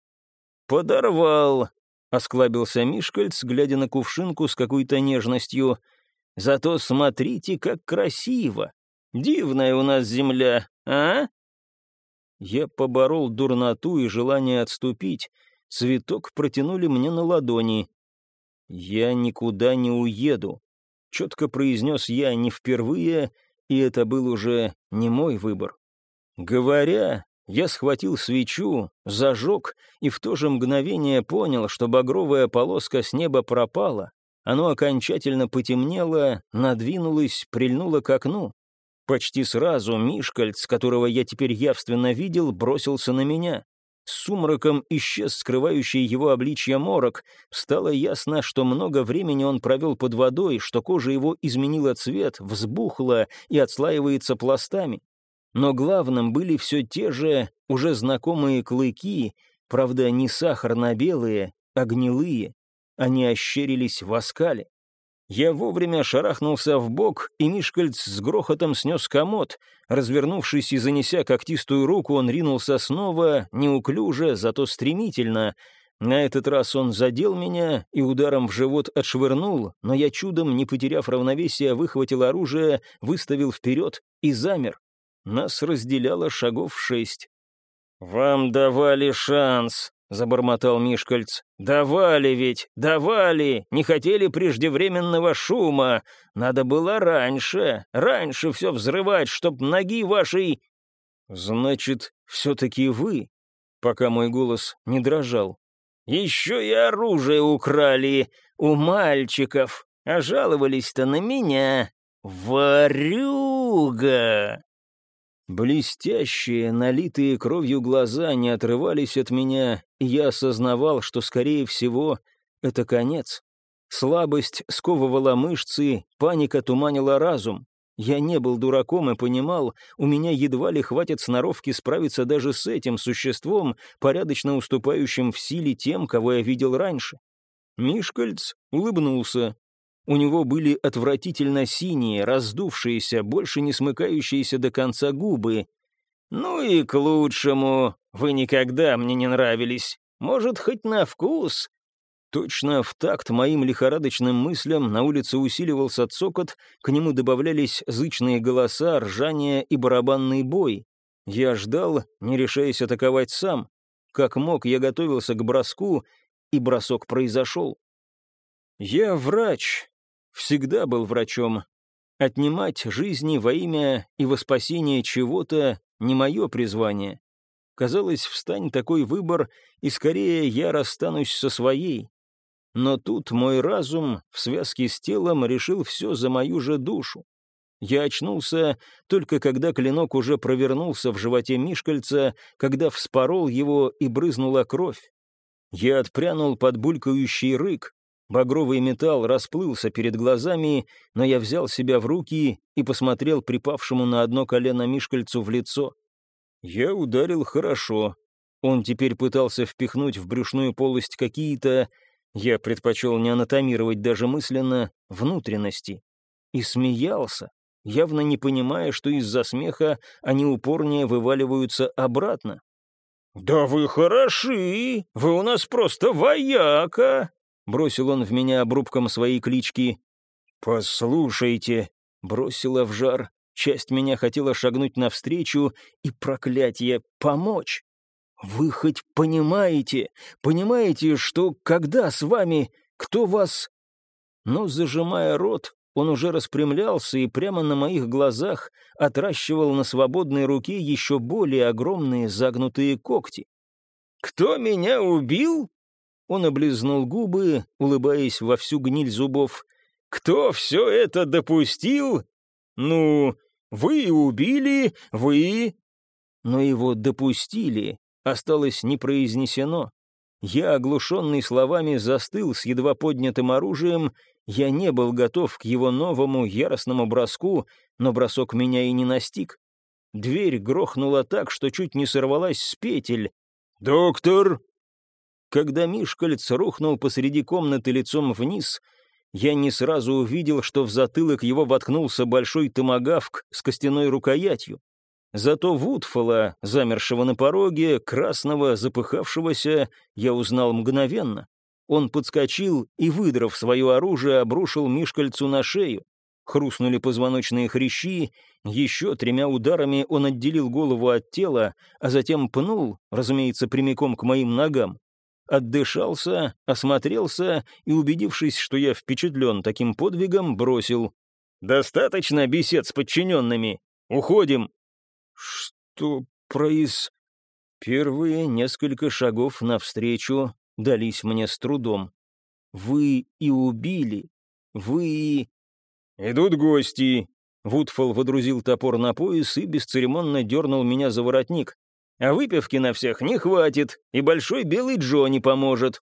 «Подорвал», — осклабился Мишкальц, глядя на кувшинку с какой-то нежностью. Зато смотрите, как красиво. Дивная у нас земля, а?» Я поборол дурноту и желание отступить. Цветок протянули мне на ладони. «Я никуда не уеду», — четко произнес я не впервые, и это был уже не мой выбор. Говоря, я схватил свечу, зажег и в то же мгновение понял, что багровая полоска с неба пропала, оно окончательно потемнело, надвинулось, прильнуло к окну. Почти сразу Мишкальц, которого я теперь явственно видел, бросился на меня. С сумраком исчез скрывающий его обличье морок. Стало ясно, что много времени он провел под водой, что кожа его изменила цвет, взбухла и отслаивается пластами. Но главным были все те же, уже знакомые клыки, правда, не сахарно-белые, а гнилые. Они ощерились в оскале. Я вовремя шарахнулся в бок, и Мишкальц с грохотом снес комод. Развернувшись и занеся когтистую руку, он ринулся снова, неуклюже, зато стремительно. На этот раз он задел меня и ударом в живот отшвырнул, но я чудом, не потеряв равновесия, выхватил оружие, выставил вперед и замер. Нас разделяло шагов шесть. «Вам давали шанс», — забормотал Мишкальц. «Давали ведь, давали! Не хотели преждевременного шума! Надо было раньше, раньше все взрывать, чтоб ноги вашей...» «Значит, все-таки вы?» Пока мой голос не дрожал. «Еще и оружие украли у мальчиков, а жаловались-то на меня. Варюга!» Блестящие, налитые кровью глаза не отрывались от меня, и я осознавал, что, скорее всего, это конец. Слабость сковывала мышцы, паника туманила разум. Я не был дураком и понимал, у меня едва ли хватит сноровки справиться даже с этим существом, порядочно уступающим в силе тем, кого я видел раньше. Мишкальц улыбнулся, у него были отвратительно синие, раздувшиеся, больше не смыкающиеся до конца губы. «Ну и к лучшему. Вы никогда мне не нравились. Может, хоть на вкус?» Точно в такт моим лихорадочным мыслям на улице усиливался цокот, к нему добавлялись зычные голоса, ржание и барабанный бой. Я ждал, не решаясь атаковать сам. Как мог, я готовился к броску, и бросок произошел. Я врач, всегда был врачом. Отнимать жизни во имя и во спасение чего-то — не мое призвание. Казалось, встань такой выбор, и скорее я расстанусь со своей. Но тут мой разум в связке с телом решил все за мою же душу. Я очнулся только когда клинок уже провернулся в животе Мишкальца, когда вспорол его и брызнула кровь. Я отпрянул под булькающий рык. Багровый металл расплылся перед глазами, но я взял себя в руки и посмотрел припавшему на одно колено Мишкальцу в лицо. Я ударил хорошо. Он теперь пытался впихнуть в брюшную полость какие-то я предпочел не анатомировать даже мысленно внутренности. И смеялся, явно не понимая, что из-за смеха они упорнее вываливаются обратно. «Да вы хороши! Вы у нас просто вояка!» Бросил он в меня обрубком своей клички. «Послушайте», — бросила в жар. Часть меня хотела шагнуть навстречу и, проклятие, помочь. Вы хоть понимаете, понимаете, что когда с вами, кто вас... Но, зажимая рот, он уже распрямлялся и прямо на моих глазах отращивал на свободной руке еще более огромные загнутые когти. «Кто меня убил?» Он облизнул губы, улыбаясь во всю гниль зубов. «Кто все это допустил? Ну, вы убили, вы...» Но его допустили осталось не произнесено. Я, оглушенный словами, застыл с едва поднятым оружием, я не был готов к его новому яростному броску, но бросок меня и не настиг. Дверь грохнула так, что чуть не сорвалась с петель. «Доктор!» Когда Мишкальц рухнул посреди комнаты лицом вниз, я не сразу увидел, что в затылок его воткнулся большой томагавк с костяной рукоятью. Зато Вудфола, замершего на пороге, красного, запыхавшегося, я узнал мгновенно. Он подскочил и, выдрав свое оружие, обрушил Мишкальцу на шею. Хрустнули позвоночные хрящи, еще тремя ударами он отделил голову от тела, а затем пнул, разумеется, прямиком к моим ногам. Отдышался, осмотрелся и, убедившись, что я впечатлен таким подвигом, бросил. «Достаточно бесед с подчиненными. Уходим!» «Что произ...» Первые несколько шагов навстречу дались мне с трудом. «Вы и убили. Вы и...» «Идут гости!» Вудфол водрузил топор на пояс и бесцеремонно дернул меня за воротник. «А выпивки на всех не хватит, и большой белый Джо не поможет».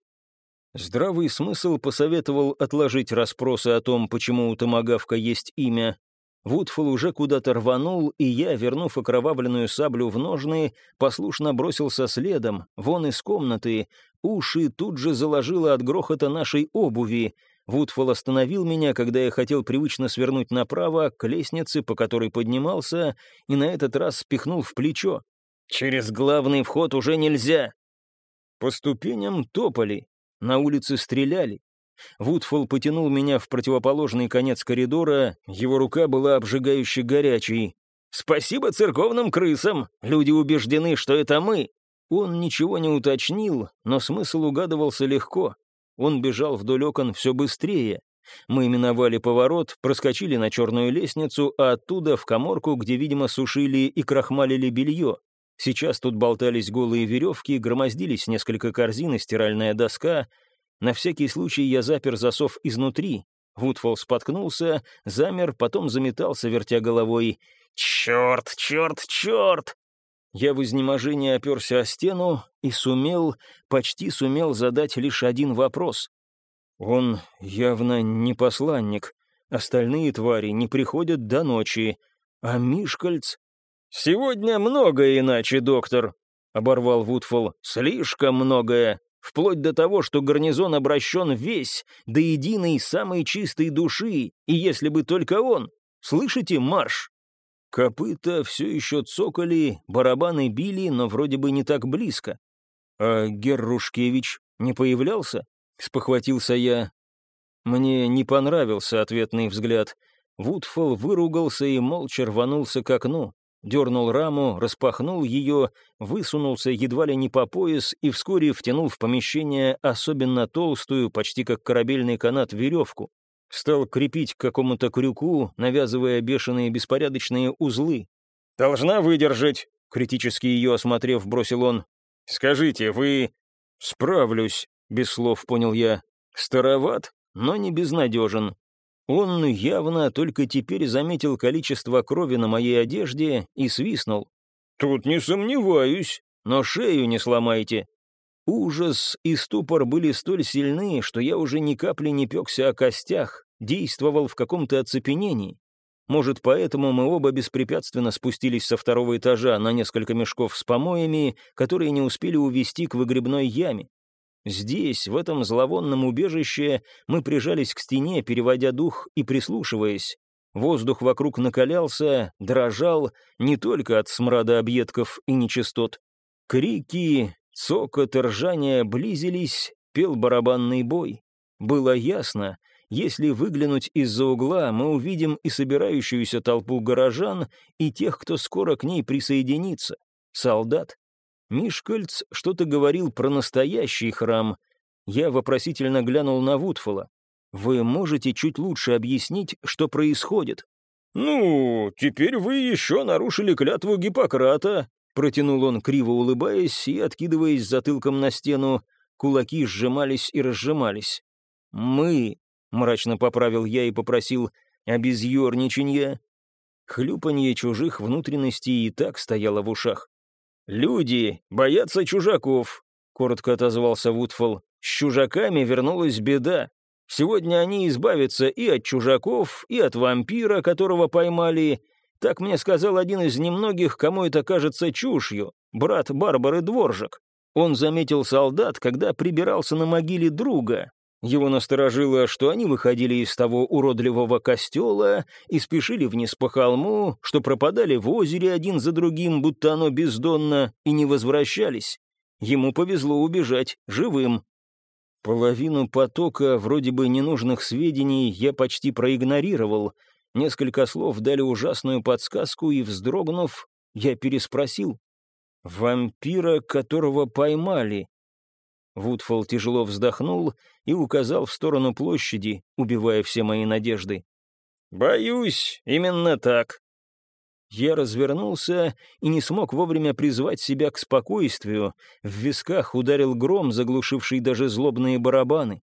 Здравый смысл посоветовал отложить расспросы о том, почему у Томагавка есть имя, Вудфул уже куда-то рванул, и я, вернув окровавленную саблю в ножны, послушно бросился следом, вон из комнаты. Уши тут же заложило от грохота нашей обуви. Вудфул остановил меня, когда я хотел привычно свернуть направо, к лестнице, по которой поднимался, и на этот раз спихнул в плечо. «Через главный вход уже нельзя!» По ступеням топали, на улице стреляли. Вудфол потянул меня в противоположный конец коридора, его рука была обжигающе горячей. «Спасибо церковным крысам! Люди убеждены, что это мы!» Он ничего не уточнил, но смысл угадывался легко. Он бежал вдоль окон все быстрее. Мы миновали поворот, проскочили на черную лестницу, а оттуда в коморку, где, видимо, сушили и крахмалили белье. Сейчас тут болтались голые веревки, громоздились несколько корзин и стиральная доска. На всякий случай я запер засов изнутри. Вудфол споткнулся, замер, потом заметался, вертя головой. «Черт, черт, черт!» Я в изнеможении оперся о стену и сумел, почти сумел задать лишь один вопрос. Он явно не посланник. Остальные твари не приходят до ночи. А Мишкальц... «Сегодня многое иначе, доктор», — оборвал Вудфол. «Слишком многое. Вплоть до того, что гарнизон обращен весь, до единой самой чистой души, и если бы только он. Слышите, марш? Копыта все еще цокали, барабаны били, но вроде бы не так близко. «А Геррушкевич не появлялся?» — спохватился я. Мне не понравился ответный взгляд. Вудфол выругался и молча рванулся к окну. Дернул раму, распахнул ее, высунулся едва ли не по пояс и вскоре втянул в помещение особенно толстую, почти как корабельный канат, веревку. Стал крепить к какому-то крюку, навязывая бешеные беспорядочные узлы. «Должна выдержать», — критически ее осмотрев, бросил он. «Скажите, вы...» «Справлюсь», — без слов понял я. «Староват, но не безнадежен. Он явно только теперь заметил количество крови на моей одежде и свистнул. «Тут не сомневаюсь, но шею не сломайте». Ужас и ступор были столь сильны, что я уже ни капли не пекся о костях, действовал в каком-то оцепенении. Может, поэтому мы оба беспрепятственно спустились со второго этажа на несколько мешков с помоями, которые не успели увести к выгребной яме. Здесь, в этом зловонном убежище, мы прижались к стене, переводя дух и прислушиваясь. Воздух вокруг накалялся, дрожал, не только от смрада объедков и нечистот. Крики, цокот и ржание близились, пел барабанный бой. Было ясно, если выглянуть из-за угла, мы увидим и собирающуюся толпу горожан, и тех, кто скоро к ней присоединится. Солдат, Мишкальц что-то говорил про настоящий храм. Я вопросительно глянул на Вудфола. «Вы можете чуть лучше объяснить, что происходит?» «Ну, теперь вы еще нарушили клятву Гиппократа», протянул он, криво улыбаясь и откидываясь затылком на стену. Кулаки сжимались и разжимались. «Мы», — мрачно поправил я и попросил, — «а без ерничанья?» Хлюпанье чужих внутренностей и так стояло в ушах. «Люди боятся чужаков», — коротко отозвался Вудфол. «С чужаками вернулась беда. Сегодня они избавятся и от чужаков, и от вампира, которого поймали. Так мне сказал один из немногих, кому это кажется чушью, брат Барбары Дворжик. Он заметил солдат, когда прибирался на могиле друга, его насторожило, что они выходили из того уродливого костела и спешили вниз по холму, что пропадали в озере один за другим, будто оно бездонно, и не возвращались. Ему повезло убежать живым. Половину потока вроде бы ненужных сведений я почти проигнорировал. Несколько слов дали ужасную подсказку, и, вздрогнув, я переспросил. «Вампира, которого поймали», Вудфол тяжело вздохнул и указал в сторону площади, убивая все мои надежды. «Боюсь, именно так». Я развернулся и не смог вовремя призвать себя к спокойствию. В висках ударил гром, заглушивший даже злобные барабаны.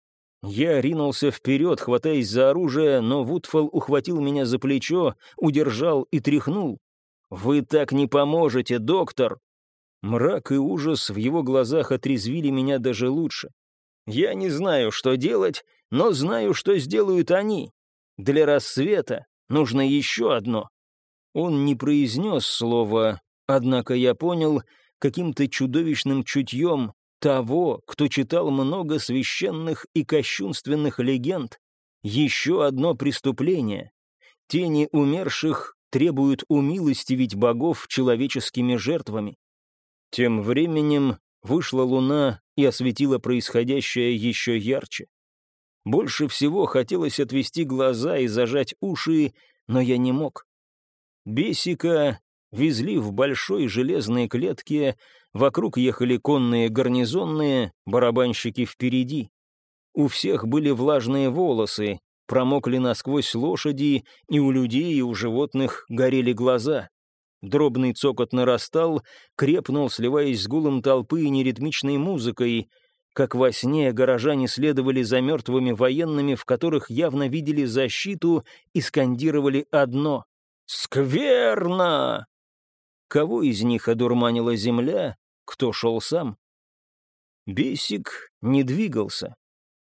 Я ринулся вперед, хватаясь за оружие, но Вудфол ухватил меня за плечо, удержал и тряхнул. «Вы так не поможете, доктор!» Мрак и ужас в его глазах отрезвили меня даже лучше. Я не знаю, что делать, но знаю, что сделают они. Для рассвета нужно еще одно. Он не произнес слова, однако я понял каким-то чудовищным чутьем того, кто читал много священных и кощунственных легенд. Еще одно преступление. Тени умерших требуют умилостивить богов человеческими жертвами. Тем временем вышла луна и осветила происходящее еще ярче. Больше всего хотелось отвести глаза и зажать уши, но я не мог. Бесика везли в большой железной клетке, вокруг ехали конные гарнизонные, барабанщики впереди. У всех были влажные волосы, промокли насквозь лошади, и у людей, и у животных горели глаза. Дробный цокот нарастал, крепнул, сливаясь с гулом толпы и неритмичной музыкой. Как во сне горожане следовали за мертвыми военными, в которых явно видели защиту и скандировали одно «Скверно!». Кого из них одурманила земля, кто шел сам? Бесик не двигался.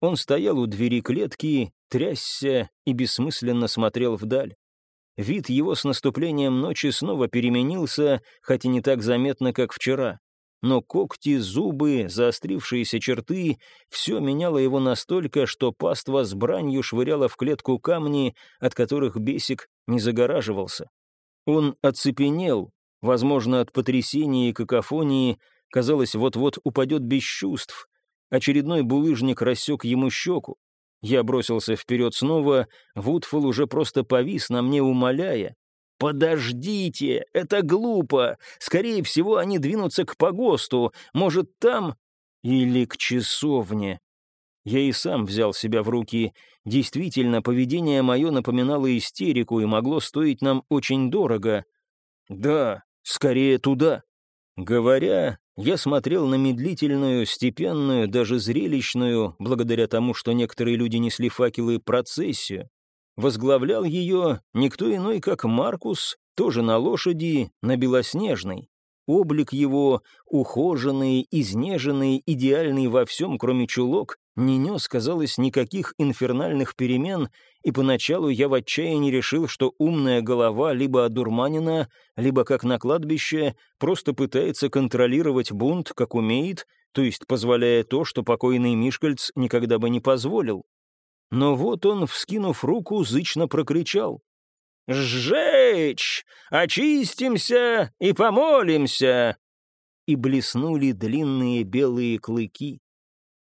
Он стоял у двери клетки, трясся и бессмысленно смотрел вдаль. Вид его с наступлением ночи снова переменился, хотя не так заметно, как вчера. Но когти, зубы, заострившиеся черты — все меняло его настолько, что паства с бранью швыряла в клетку камни, от которых бесик не загораживался. Он оцепенел, возможно, от потрясения и какофонии, казалось, вот-вот упадет без чувств. Очередной булыжник рассек ему щеку. Я бросился вперед снова, Вудфул уже просто повис на мне, умоляя. «Подождите, это глупо. Скорее всего, они двинутся к погосту. Может, там...» «Или к часовне». Я и сам взял себя в руки. Действительно, поведение мое напоминало истерику и могло стоить нам очень дорого. «Да, скорее туда». Говоря, я смотрел на медлительную, степенную, даже зрелищную, благодаря тому, что некоторые люди несли факелы, процессию. Возглавлял ее никто иной, как Маркус, тоже на лошади, на белоснежной. Облик его, ухоженный, изнеженный, идеальный во всем, кроме чулок, не нес, казалось, никаких инфернальных перемен, и поначалу я в отчаянии решил, что умная голова либо одурманена, либо, как на кладбище, просто пытается контролировать бунт, как умеет, то есть позволяя то, что покойный Мишкальц никогда бы не позволил. Но вот он, вскинув руку, зычно прокричал. «Сжечь! Очистимся и помолимся!» И блеснули длинные белые клыки.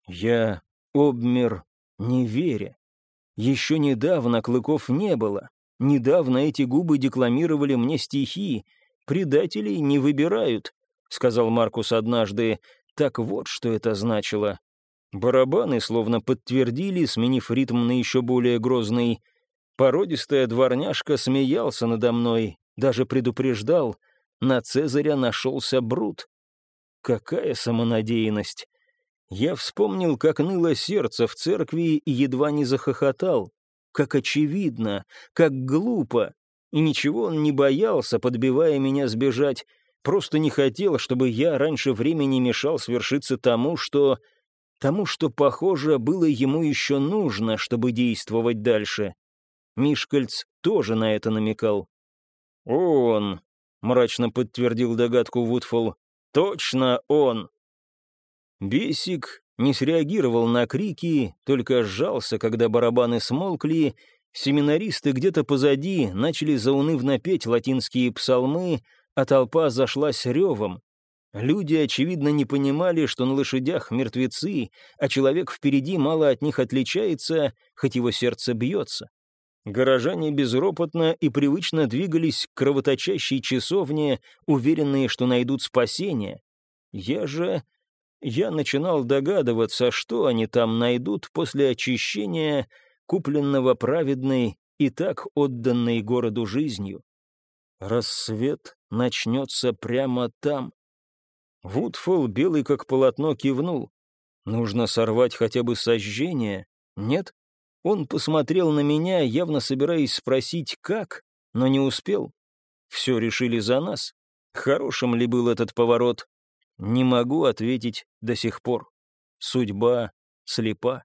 Я обмер, не веря. Еще недавно клыков не было. Недавно эти губы декламировали мне стихи. «Предателей не выбирают», — сказал Маркус однажды. Так вот, что это значило. Барабаны словно подтвердили, сменив ритм на еще более грозный. Породистая дворняжка смеялся надо мной, даже предупреждал. На Цезаря нашелся Брут. Какая самонадеянность! Я вспомнил, как ныло сердце в церкви и едва не захохотал. Как очевидно, как глупо. И ничего он не боялся, подбивая меня сбежать. Просто не хотел, чтобы я раньше времени мешал свершиться тому, что... Тому, что, похоже, было ему еще нужно, чтобы действовать дальше. Мишкальц тоже на это намекал. «Он», — мрачно подтвердил догадку Вудфол, — «точно он». Бесик не среагировал на крики, только сжался, когда барабаны смолкли, семинаристы где-то позади начали заунывно петь латинские псалмы, а толпа зашлась ревом. Люди, очевидно, не понимали, что на лошадях мертвецы, а человек впереди мало от них отличается, хоть его сердце бьется. Горожане безропотно и привычно двигались к кровоточащей часовне, уверенные, что найдут спасение. Я же я начинал догадываться, что они там найдут после очищения, купленного праведной и так отданной городу жизнью. Рассвет начнется прямо там. Вудфол, белый как полотно, кивнул. Нужно сорвать хотя бы сожжение, нет? Он посмотрел на меня, явно собираясь спросить, как, но не успел. Все решили за нас. Хорошим ли был этот поворот, не могу ответить до сих пор. Судьба слепа.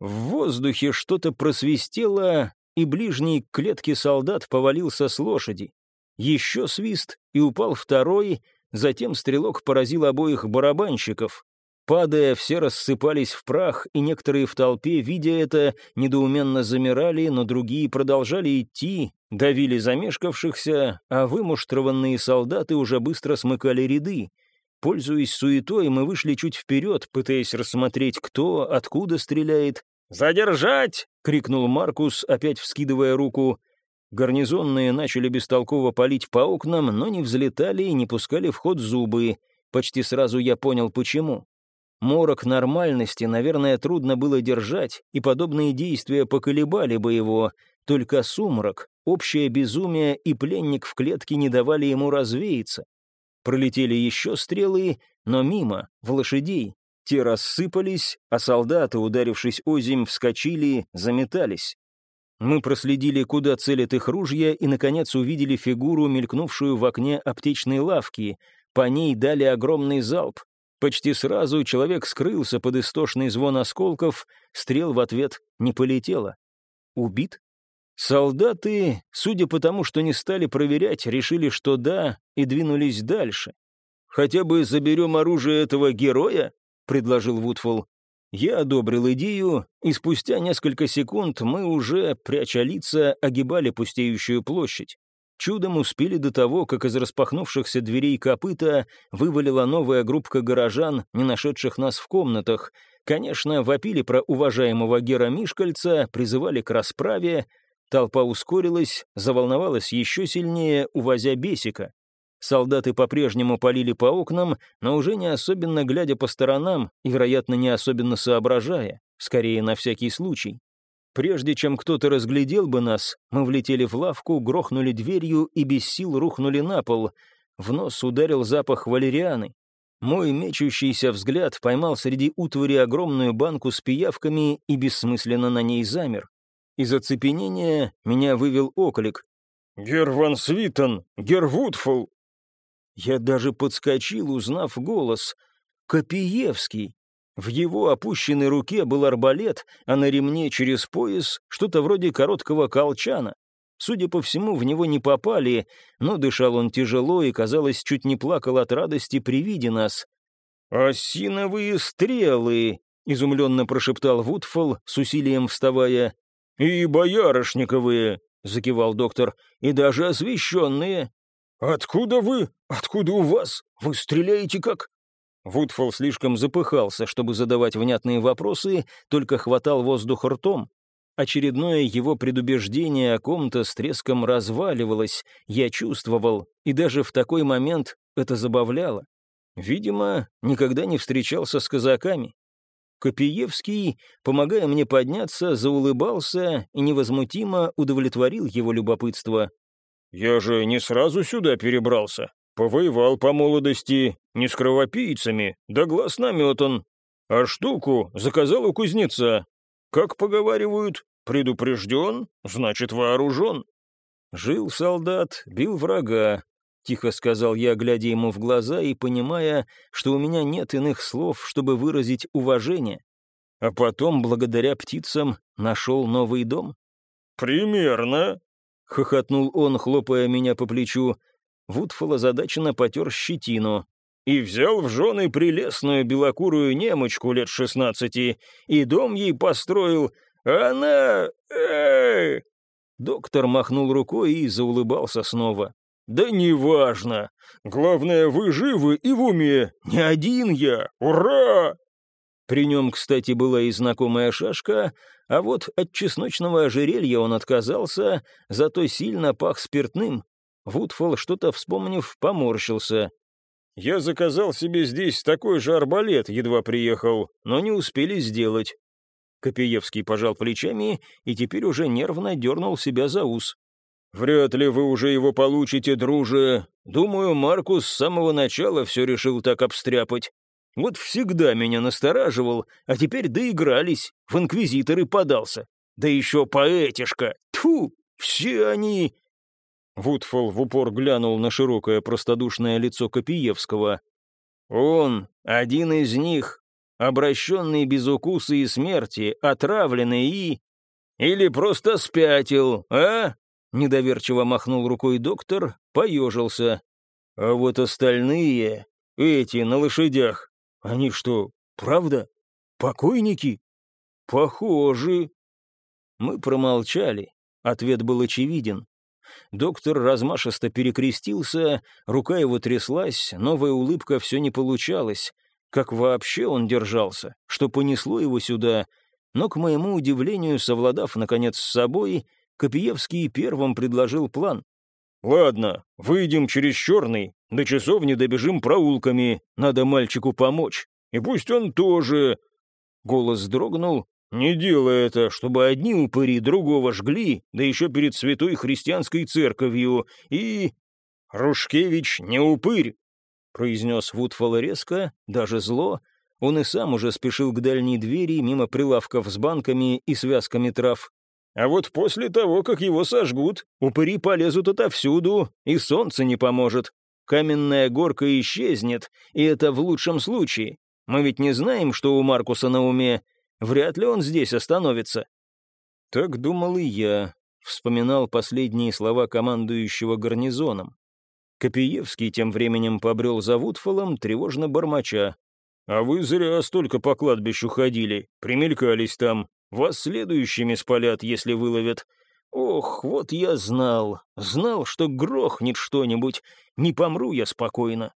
В воздухе что-то просвистело, и ближний к клетке солдат повалился с лошади. Еще свист, и упал второй, затем стрелок поразил обоих барабанщиков. Падая, все рассыпались в прах, и некоторые в толпе, видя это, недоуменно замирали, но другие продолжали идти, давили замешкавшихся, а вымуштрованные солдаты уже быстро смыкали ряды. Пользуясь суетой, мы вышли чуть вперед, пытаясь рассмотреть, кто, откуда стреляет. «Задержать!» — крикнул Маркус, опять вскидывая руку. Гарнизонные начали бестолково палить по окнам, но не взлетали и не пускали в ход зубы. Почти сразу я понял, почему. Морок нормальности, наверное, трудно было держать, и подобные действия поколебали бы его. Только сумрак, общее безумие и пленник в клетке не давали ему развеяться. Пролетели еще стрелы, но мимо, в лошадей. Те рассыпались, а солдаты, ударившись озимь, вскочили, заметались. Мы проследили, куда целят их ружья, и, наконец, увидели фигуру, мелькнувшую в окне аптечной лавки. По ней дали огромный залп. Почти сразу человек скрылся под истошный звон осколков, стрел в ответ не полетело. Убит? Солдаты, судя по тому, что не стали проверять, решили, что да, и двинулись дальше. «Хотя бы заберем оружие этого героя?» — предложил Вудфол. Я одобрил идею, и спустя несколько секунд мы уже, пряча лица, огибали пустеющую площадь. Чудом успели до того, как из распахнувшихся дверей копыта вывалила новая группка горожан, не нашедших нас в комнатах. Конечно, вопили про уважаемого Гера Мишкальца, призывали к расправе. Толпа ускорилась, заволновалась еще сильнее, увозя бесика. Солдаты по-прежнему полили по окнам, но уже не особенно глядя по сторонам и, вероятно, не особенно соображая, скорее на всякий случай. Прежде чем кто-то разглядел бы нас, мы влетели в лавку, грохнули дверью и без сил рухнули на пол. В нос ударил запах валерианы. Мой мечущийся взгляд поймал среди утвари огромную банку с пиявками и бессмысленно на ней замер. Из оцепенения меня вывел оклик. «Гер Ван Свитон! Гер Вудфул!» Я даже подскочил, узнав голос. «Копиевский!» В его опущенной руке был арбалет, а на ремне через пояс что-то вроде короткого колчана. Судя по всему, в него не попали, но дышал он тяжело и, казалось, чуть не плакал от радости при виде нас. «Осиновые стрелы!» — изумленно прошептал Вудфол, с усилием вставая. «И боярышниковые!» — закивал доктор. «И даже освещенные!» «Откуда вы? Откуда у вас? Вы стреляете как...» Вудфол слишком запыхался, чтобы задавать внятные вопросы, только хватал воздух ртом. Очередное его предубеждение о ком-то с треском разваливалось, я чувствовал, и даже в такой момент это забавляло. Видимо, никогда не встречался с казаками. Копиевский, помогая мне подняться, заулыбался и невозмутимо удовлетворил его любопытство. «Я же не сразу сюда перебрался. Повоевал по молодости, не с кровопийцами, да глаз наметан. А штуку заказал у кузнеца. Как поговаривают, предупрежден, значит вооружен. Жил солдат, бил врага, тихо сказал я, глядя ему в глаза и понимая, что у меня нет иных слов, чтобы выразить уважение. А потом, благодаря птицам, нашел новый дом. «Примерно», — хохотнул он, хлопая меня по плечу. Вудфол озадаченно потер щетину. «И взял в жены прелестную белокурую немочку лет шестнадцати, и дом ей построил. Она... Эй!» Доктор махнул рукой и заулыбался снова. «Да неважно. Главное, вы живы и в уме. Не один я. Ура!» При нем, кстати, была и знакомая шашка, а вот от чесночного ожерелья он отказался, зато сильно пах спиртным. Вудфол, что-то вспомнив, поморщился. «Я заказал себе здесь такой же арбалет, едва приехал, но не успели сделать». Копиевский пожал плечами и теперь уже нервно дернул себя за ус. «Вряд ли вы уже его получите, друже. Думаю, Маркус с самого начала все решил так обстряпать. Вот всегда меня настораживал, а теперь доигрались, в инквизиторы подался. Да еще поэтишка. Тьфу, все они...» Вудфол в упор глянул на широкое простодушное лицо Копиевского. «Он, один из них, обращенный без укуса и смерти, отравленный и... Или просто спятил, а?» Недоверчиво махнул рукой доктор, поежился. «А вот остальные, эти на лошадях, они что, правда? Покойники?» «Похожи». Мы промолчали. Ответ был очевиден. Доктор размашисто перекрестился, рука его тряслась, новая улыбка все не получалась. Как вообще он держался? Что понесло его сюда? Но, к моему удивлению, совладав, наконец, с собой, Копиевский первым предложил план. «Ладно, выйдем через Черный, до часовни добежим проулками, надо мальчику помочь. И пусть он тоже...» Голос дрогнул, не делай это, чтобы одни упыри другого жгли, да еще перед святой христианской церковью, и... Рушкевич не упырь, произнес Вудфол резко, даже зло. Он и сам уже спешил к дальней двери, мимо прилавков с банками и связками трав. А вот после того, как его сожгут, упыри полезут отовсюду, и солнце не поможет. Каменная горка исчезнет, и это в лучшем случае. Мы ведь не знаем, что у Маркуса на уме, Вряд ли он здесь остановится». Так думал и я, вспоминал последние слова командующего гарнизоном. Копиевский тем временем побрел за Вудфолом, тревожно бормоча. «А вы зря столько по кладбищу ходили, примелькались там. Вас следующими спалят, если выловят. Ох, вот я знал, знал, что грохнет что-нибудь, не помру я спокойно.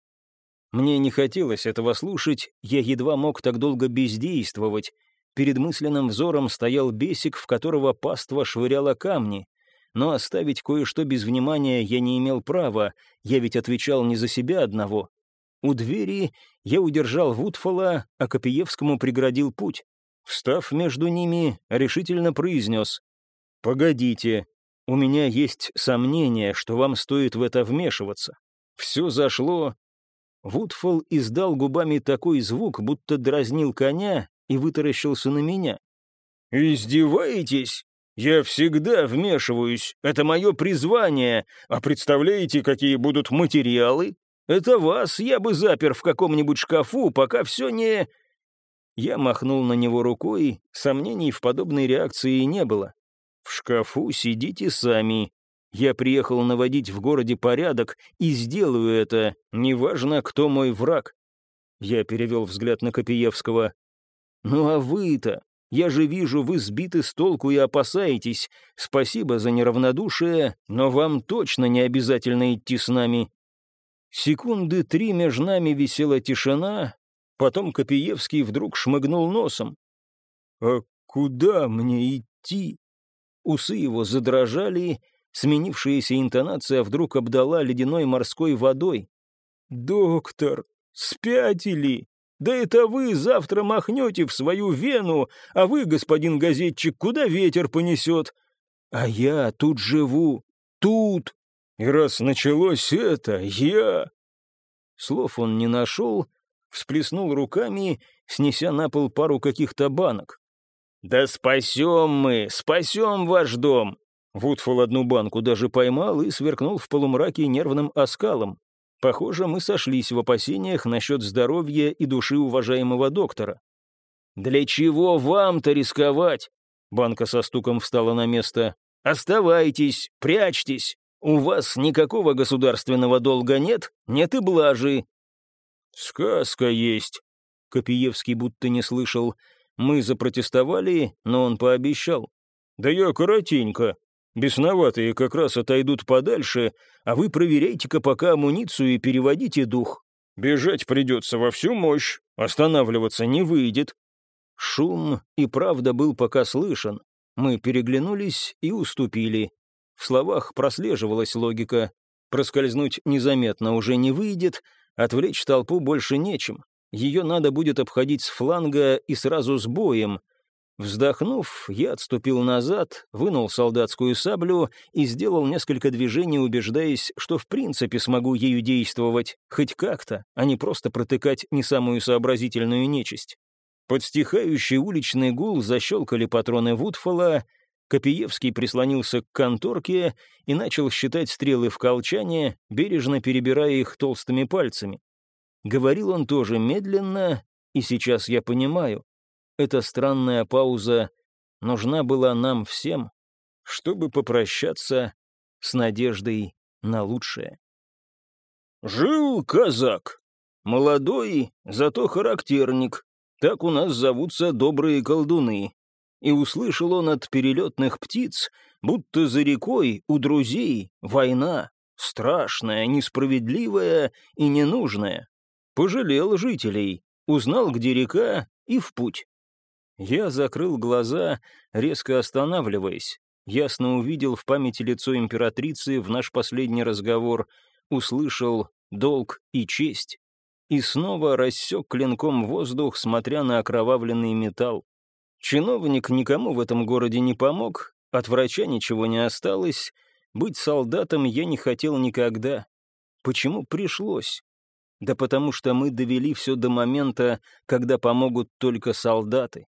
Мне не хотелось этого слушать, я едва мог так долго бездействовать. Перед мысленным взором стоял бесик, в которого паства швыряла камни. Но оставить кое-что без внимания я не имел права, я ведь отвечал не за себя одного. У двери я удержал Вудфола, а Копиевскому преградил путь. Встав между ними, решительно произнес «Погодите, у меня есть сомнение, что вам стоит в это вмешиваться. Все зашло...» Вудфол издал губами такой звук, будто дразнил коня и вытаращился на меня. «Издеваетесь? Я всегда вмешиваюсь. Это мое призвание. А представляете, какие будут материалы? Это вас я бы запер в каком-нибудь шкафу, пока все не...» Я махнул на него рукой, сомнений в подобной реакции не было. В шкафу сидите сами. Я приехал наводить в городе порядок и сделаю это, неважно, кто мой враг. Я перевел взгляд на Копиевского. «Ну а вы-то? Я же вижу, вы сбиты с толку и опасаетесь. Спасибо за неравнодушие, но вам точно не обязательно идти с нами». Секунды три между нами висела тишина, потом Копиевский вдруг шмыгнул носом. «А куда мне идти?» Усы его задрожали, сменившаяся интонация вдруг обдала ледяной морской водой. «Доктор, спятили! Да это вы завтра махнете в свою вену, а вы, господин газетчик, куда ветер понесет? А я тут живу, тут! И раз началось это, я...» Слов он не нашел, всплеснул руками, снеся на пол пару каких-то банок. «Да спасем мы, спасем ваш дом!» Вудфол одну банку даже поймал и сверкнул в полумраке нервным оскалом. Похоже, мы сошлись в опасениях насчет здоровья и души уважаемого доктора. «Для чего вам-то рисковать?» Банка со стуком встала на место. «Оставайтесь, прячьтесь. У вас никакого государственного долга нет, нет и блажи». «Сказка есть», — Копиевский будто не слышал. Мы запротестовали, но он пообещал. «Да я коротенько. Бесноватые как раз отойдут подальше, а вы проверяйте-ка пока амуницию и переводите дух. Бежать придется во всю мощь, останавливаться не выйдет». Шум и правда был пока слышен. Мы переглянулись и уступили. В словах прослеживалась логика. Проскользнуть незаметно уже не выйдет, отвлечь толпу больше нечем. Ее надо будет обходить с фланга и сразу с боем. Вздохнув, я отступил назад, вынул солдатскую саблю и сделал несколько движений, убеждаясь, что в принципе смогу ею действовать, хоть как-то, а не просто протыкать не самую сообразительную нечисть. Под стихающий уличный гул защелкали патроны Вудфола, Копиевский прислонился к конторке и начал считать стрелы в колчане, бережно перебирая их толстыми пальцами. Говорил он тоже медленно, и сейчас я понимаю, эта странная пауза нужна была нам всем, чтобы попрощаться с надеждой на лучшее. «Жил казак, молодой, зато характерник, так у нас зовутся добрые колдуны», и услышал он от перелетных птиц, будто за рекой у друзей война, страшная, несправедливая и ненужная. Пожалел жителей, узнал, где река, и в путь. Я закрыл глаза, резко останавливаясь. Ясно увидел в памяти лицо императрицы в наш последний разговор, услышал «долг и честь» и снова рассек клинком воздух, смотря на окровавленный металл. Чиновник никому в этом городе не помог, от врача ничего не осталось, быть солдатом я не хотел никогда. Почему пришлось? Да потому что мы довели все до момента, когда помогут только солдаты.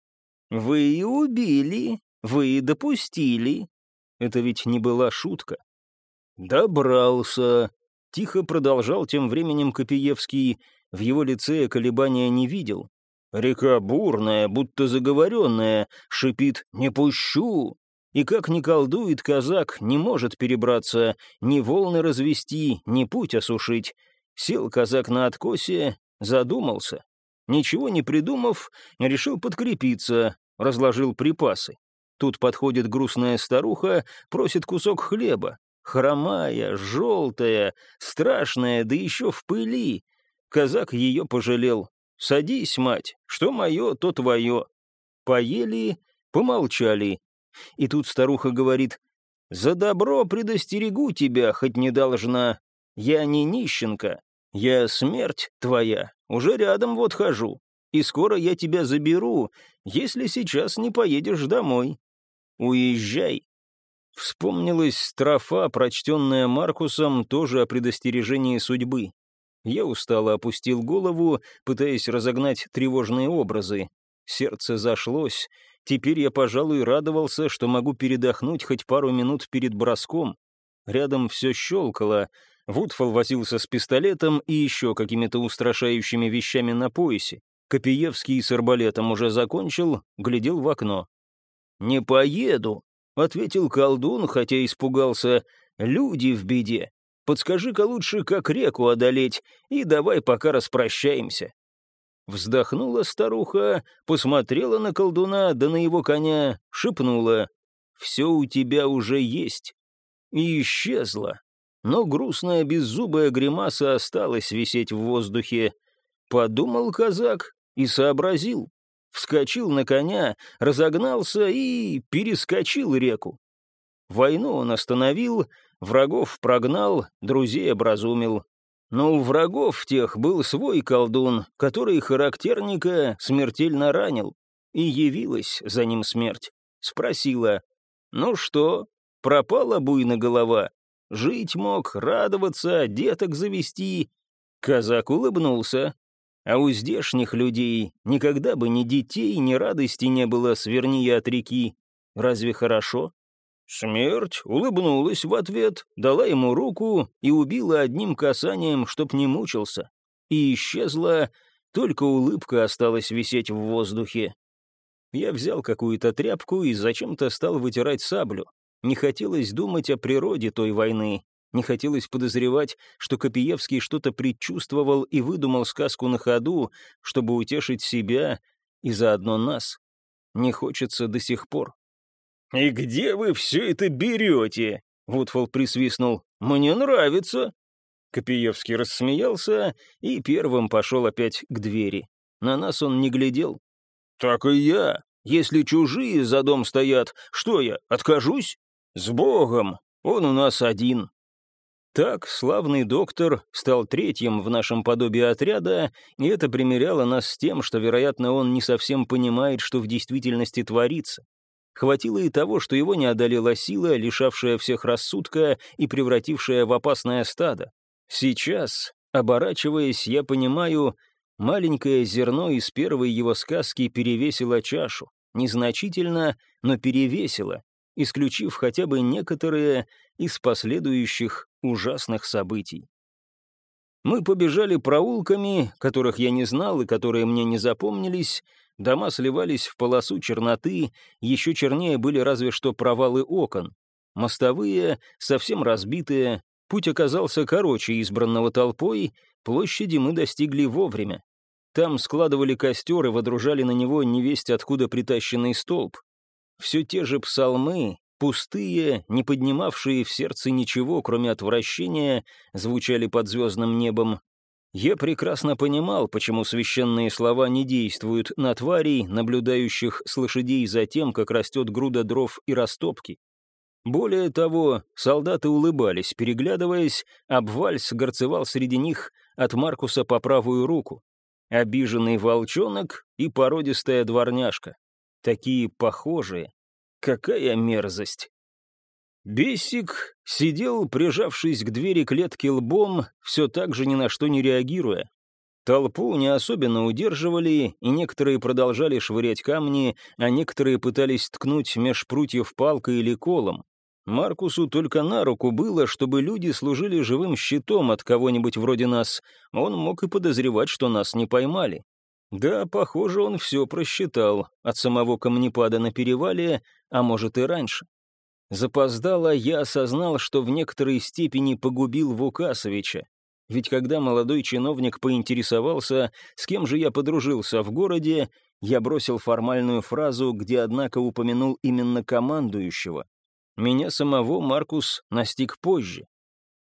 Вы и убили, вы и допустили. Это ведь не была шутка. Добрался. Тихо продолжал тем временем Копиевский. В его лице я колебания не видел. Река бурная, будто заговоренная, шипит «не пущу». И как ни колдует казак, не может перебраться, ни волны развести, ни путь осушить. Сел казак на откосе, задумался. Ничего не придумав, решил подкрепиться, разложил припасы. Тут подходит грустная старуха, просит кусок хлеба. Хромая, желтая, страшная, да еще в пыли. Казак ее пожалел. «Садись, мать, что мое, то твое». Поели, помолчали. И тут старуха говорит, «За добро предостерегу тебя, хоть не должна. Я не нищенка, я смерть твоя, уже рядом вот хожу, и скоро я тебя заберу, если сейчас не поедешь домой. Уезжай». Вспомнилась строфа, прочтенная Маркусом, тоже о предостережении судьбы. Я устало опустил голову, пытаясь разогнать тревожные образы. Сердце зашлось. Теперь я, пожалуй, радовался, что могу передохнуть хоть пару минут перед броском. Рядом все щелкало. Вудфол возился с пистолетом и еще какими-то устрашающими вещами на поясе. Копиевский с арбалетом уже закончил, глядел в окно. «Не поеду», ответил колдун, хотя испугался. «Люди в беде. Подскажи-ка лучше, как реку одолеть, и давай пока распрощаемся». Вздохнула старуха, посмотрела на колдуна, да на его коня, шепнула. «Все у тебя уже есть». И исчезла. Но грустная беззубая гримаса осталась висеть в воздухе. Подумал казак и сообразил вскочил на коня, разогнался и перескочил реку. Войну он остановил, врагов прогнал, друзей образумил. Но у врагов тех был свой колдун, который характерника смертельно ранил. И явилась за ним смерть. Спросила, «Ну что, пропала буйна голова? Жить мог, радоваться, деток завести?» Казак улыбнулся, а у здешних людей никогда бы ни детей, ни радости не было, сверни я от реки. Разве хорошо? Смерть улыбнулась в ответ, дала ему руку и убила одним касанием, чтоб не мучился. И исчезла, только улыбка осталась висеть в воздухе. Я взял какую-то тряпку и зачем-то стал вытирать саблю. Не хотелось думать о природе той войны, не хотелось подозревать, что Копиевский что-то предчувствовал и выдумал сказку на ходу, чтобы утешить себя и заодно нас. Не хочется до сих пор. «И где вы все это берете?» — Вудфол присвистнул. «Мне нравится». Копиевский рассмеялся и первым пошел опять к двери. На нас он не глядел. «Так и я. Если чужие за дом стоят, что я, откажусь? С Богом! Он у нас один, так, славный доктор стал третьим в нашем подобии отряда, и это примеряло нас с тем, что, вероятно, он не совсем понимает, что в действительности творится. Хватило и того, что его не одолела сила, лишавшая всех рассудка и превратившая в опасное стадо. Сейчас, оборачиваясь, я понимаю, маленькое зерно из первой его сказки перевесило чашу. Незначительно, но перевесило, исключив хотя бы некоторые из последующих ужасных событий. Мы побежали проулками, которых я не знал и которые мне не запомнились, дома сливались в полосу черноты, еще чернее были разве что провалы окон. Мостовые, совсем разбитые, путь оказался короче избранного толпой, площади мы достигли вовремя. Там складывали костер и водружали на него невесть откуда притащенный столб. Все те же псалмы, пустые, не поднимавшие в сердце ничего, кроме отвращения, звучали под звездным небом. Я прекрасно понимал, почему священные слова не действуют на тварей, наблюдающих с лошадей за тем, как растет груда дров и растопки. Более того, солдаты улыбались, переглядываясь, обвальс горцевал среди них от Маркуса по правую руку. Обиженный волчонок и породистая дворняжка такие похожие. Какая мерзость! Бесик сидел, прижавшись к двери клетки лбом, все так же ни на что не реагируя. Толпу не особенно удерживали, и некоторые продолжали швырять камни, а некоторые пытались ткнуть меж прутьев палкой или колом. Маркусу только на руку было, чтобы люди служили живым щитом от кого-нибудь вроде нас. Он мог и подозревать, что нас не поймали. Да, похоже, он все просчитал, от самого камнепада на перевале, а может и раньше. Запоздало я осознал, что в некоторой степени погубил Вукасовича. Ведь когда молодой чиновник поинтересовался, с кем же я подружился в городе, Я бросил формальную фразу, где, однако, упомянул именно командующего. Меня самого Маркус настиг позже.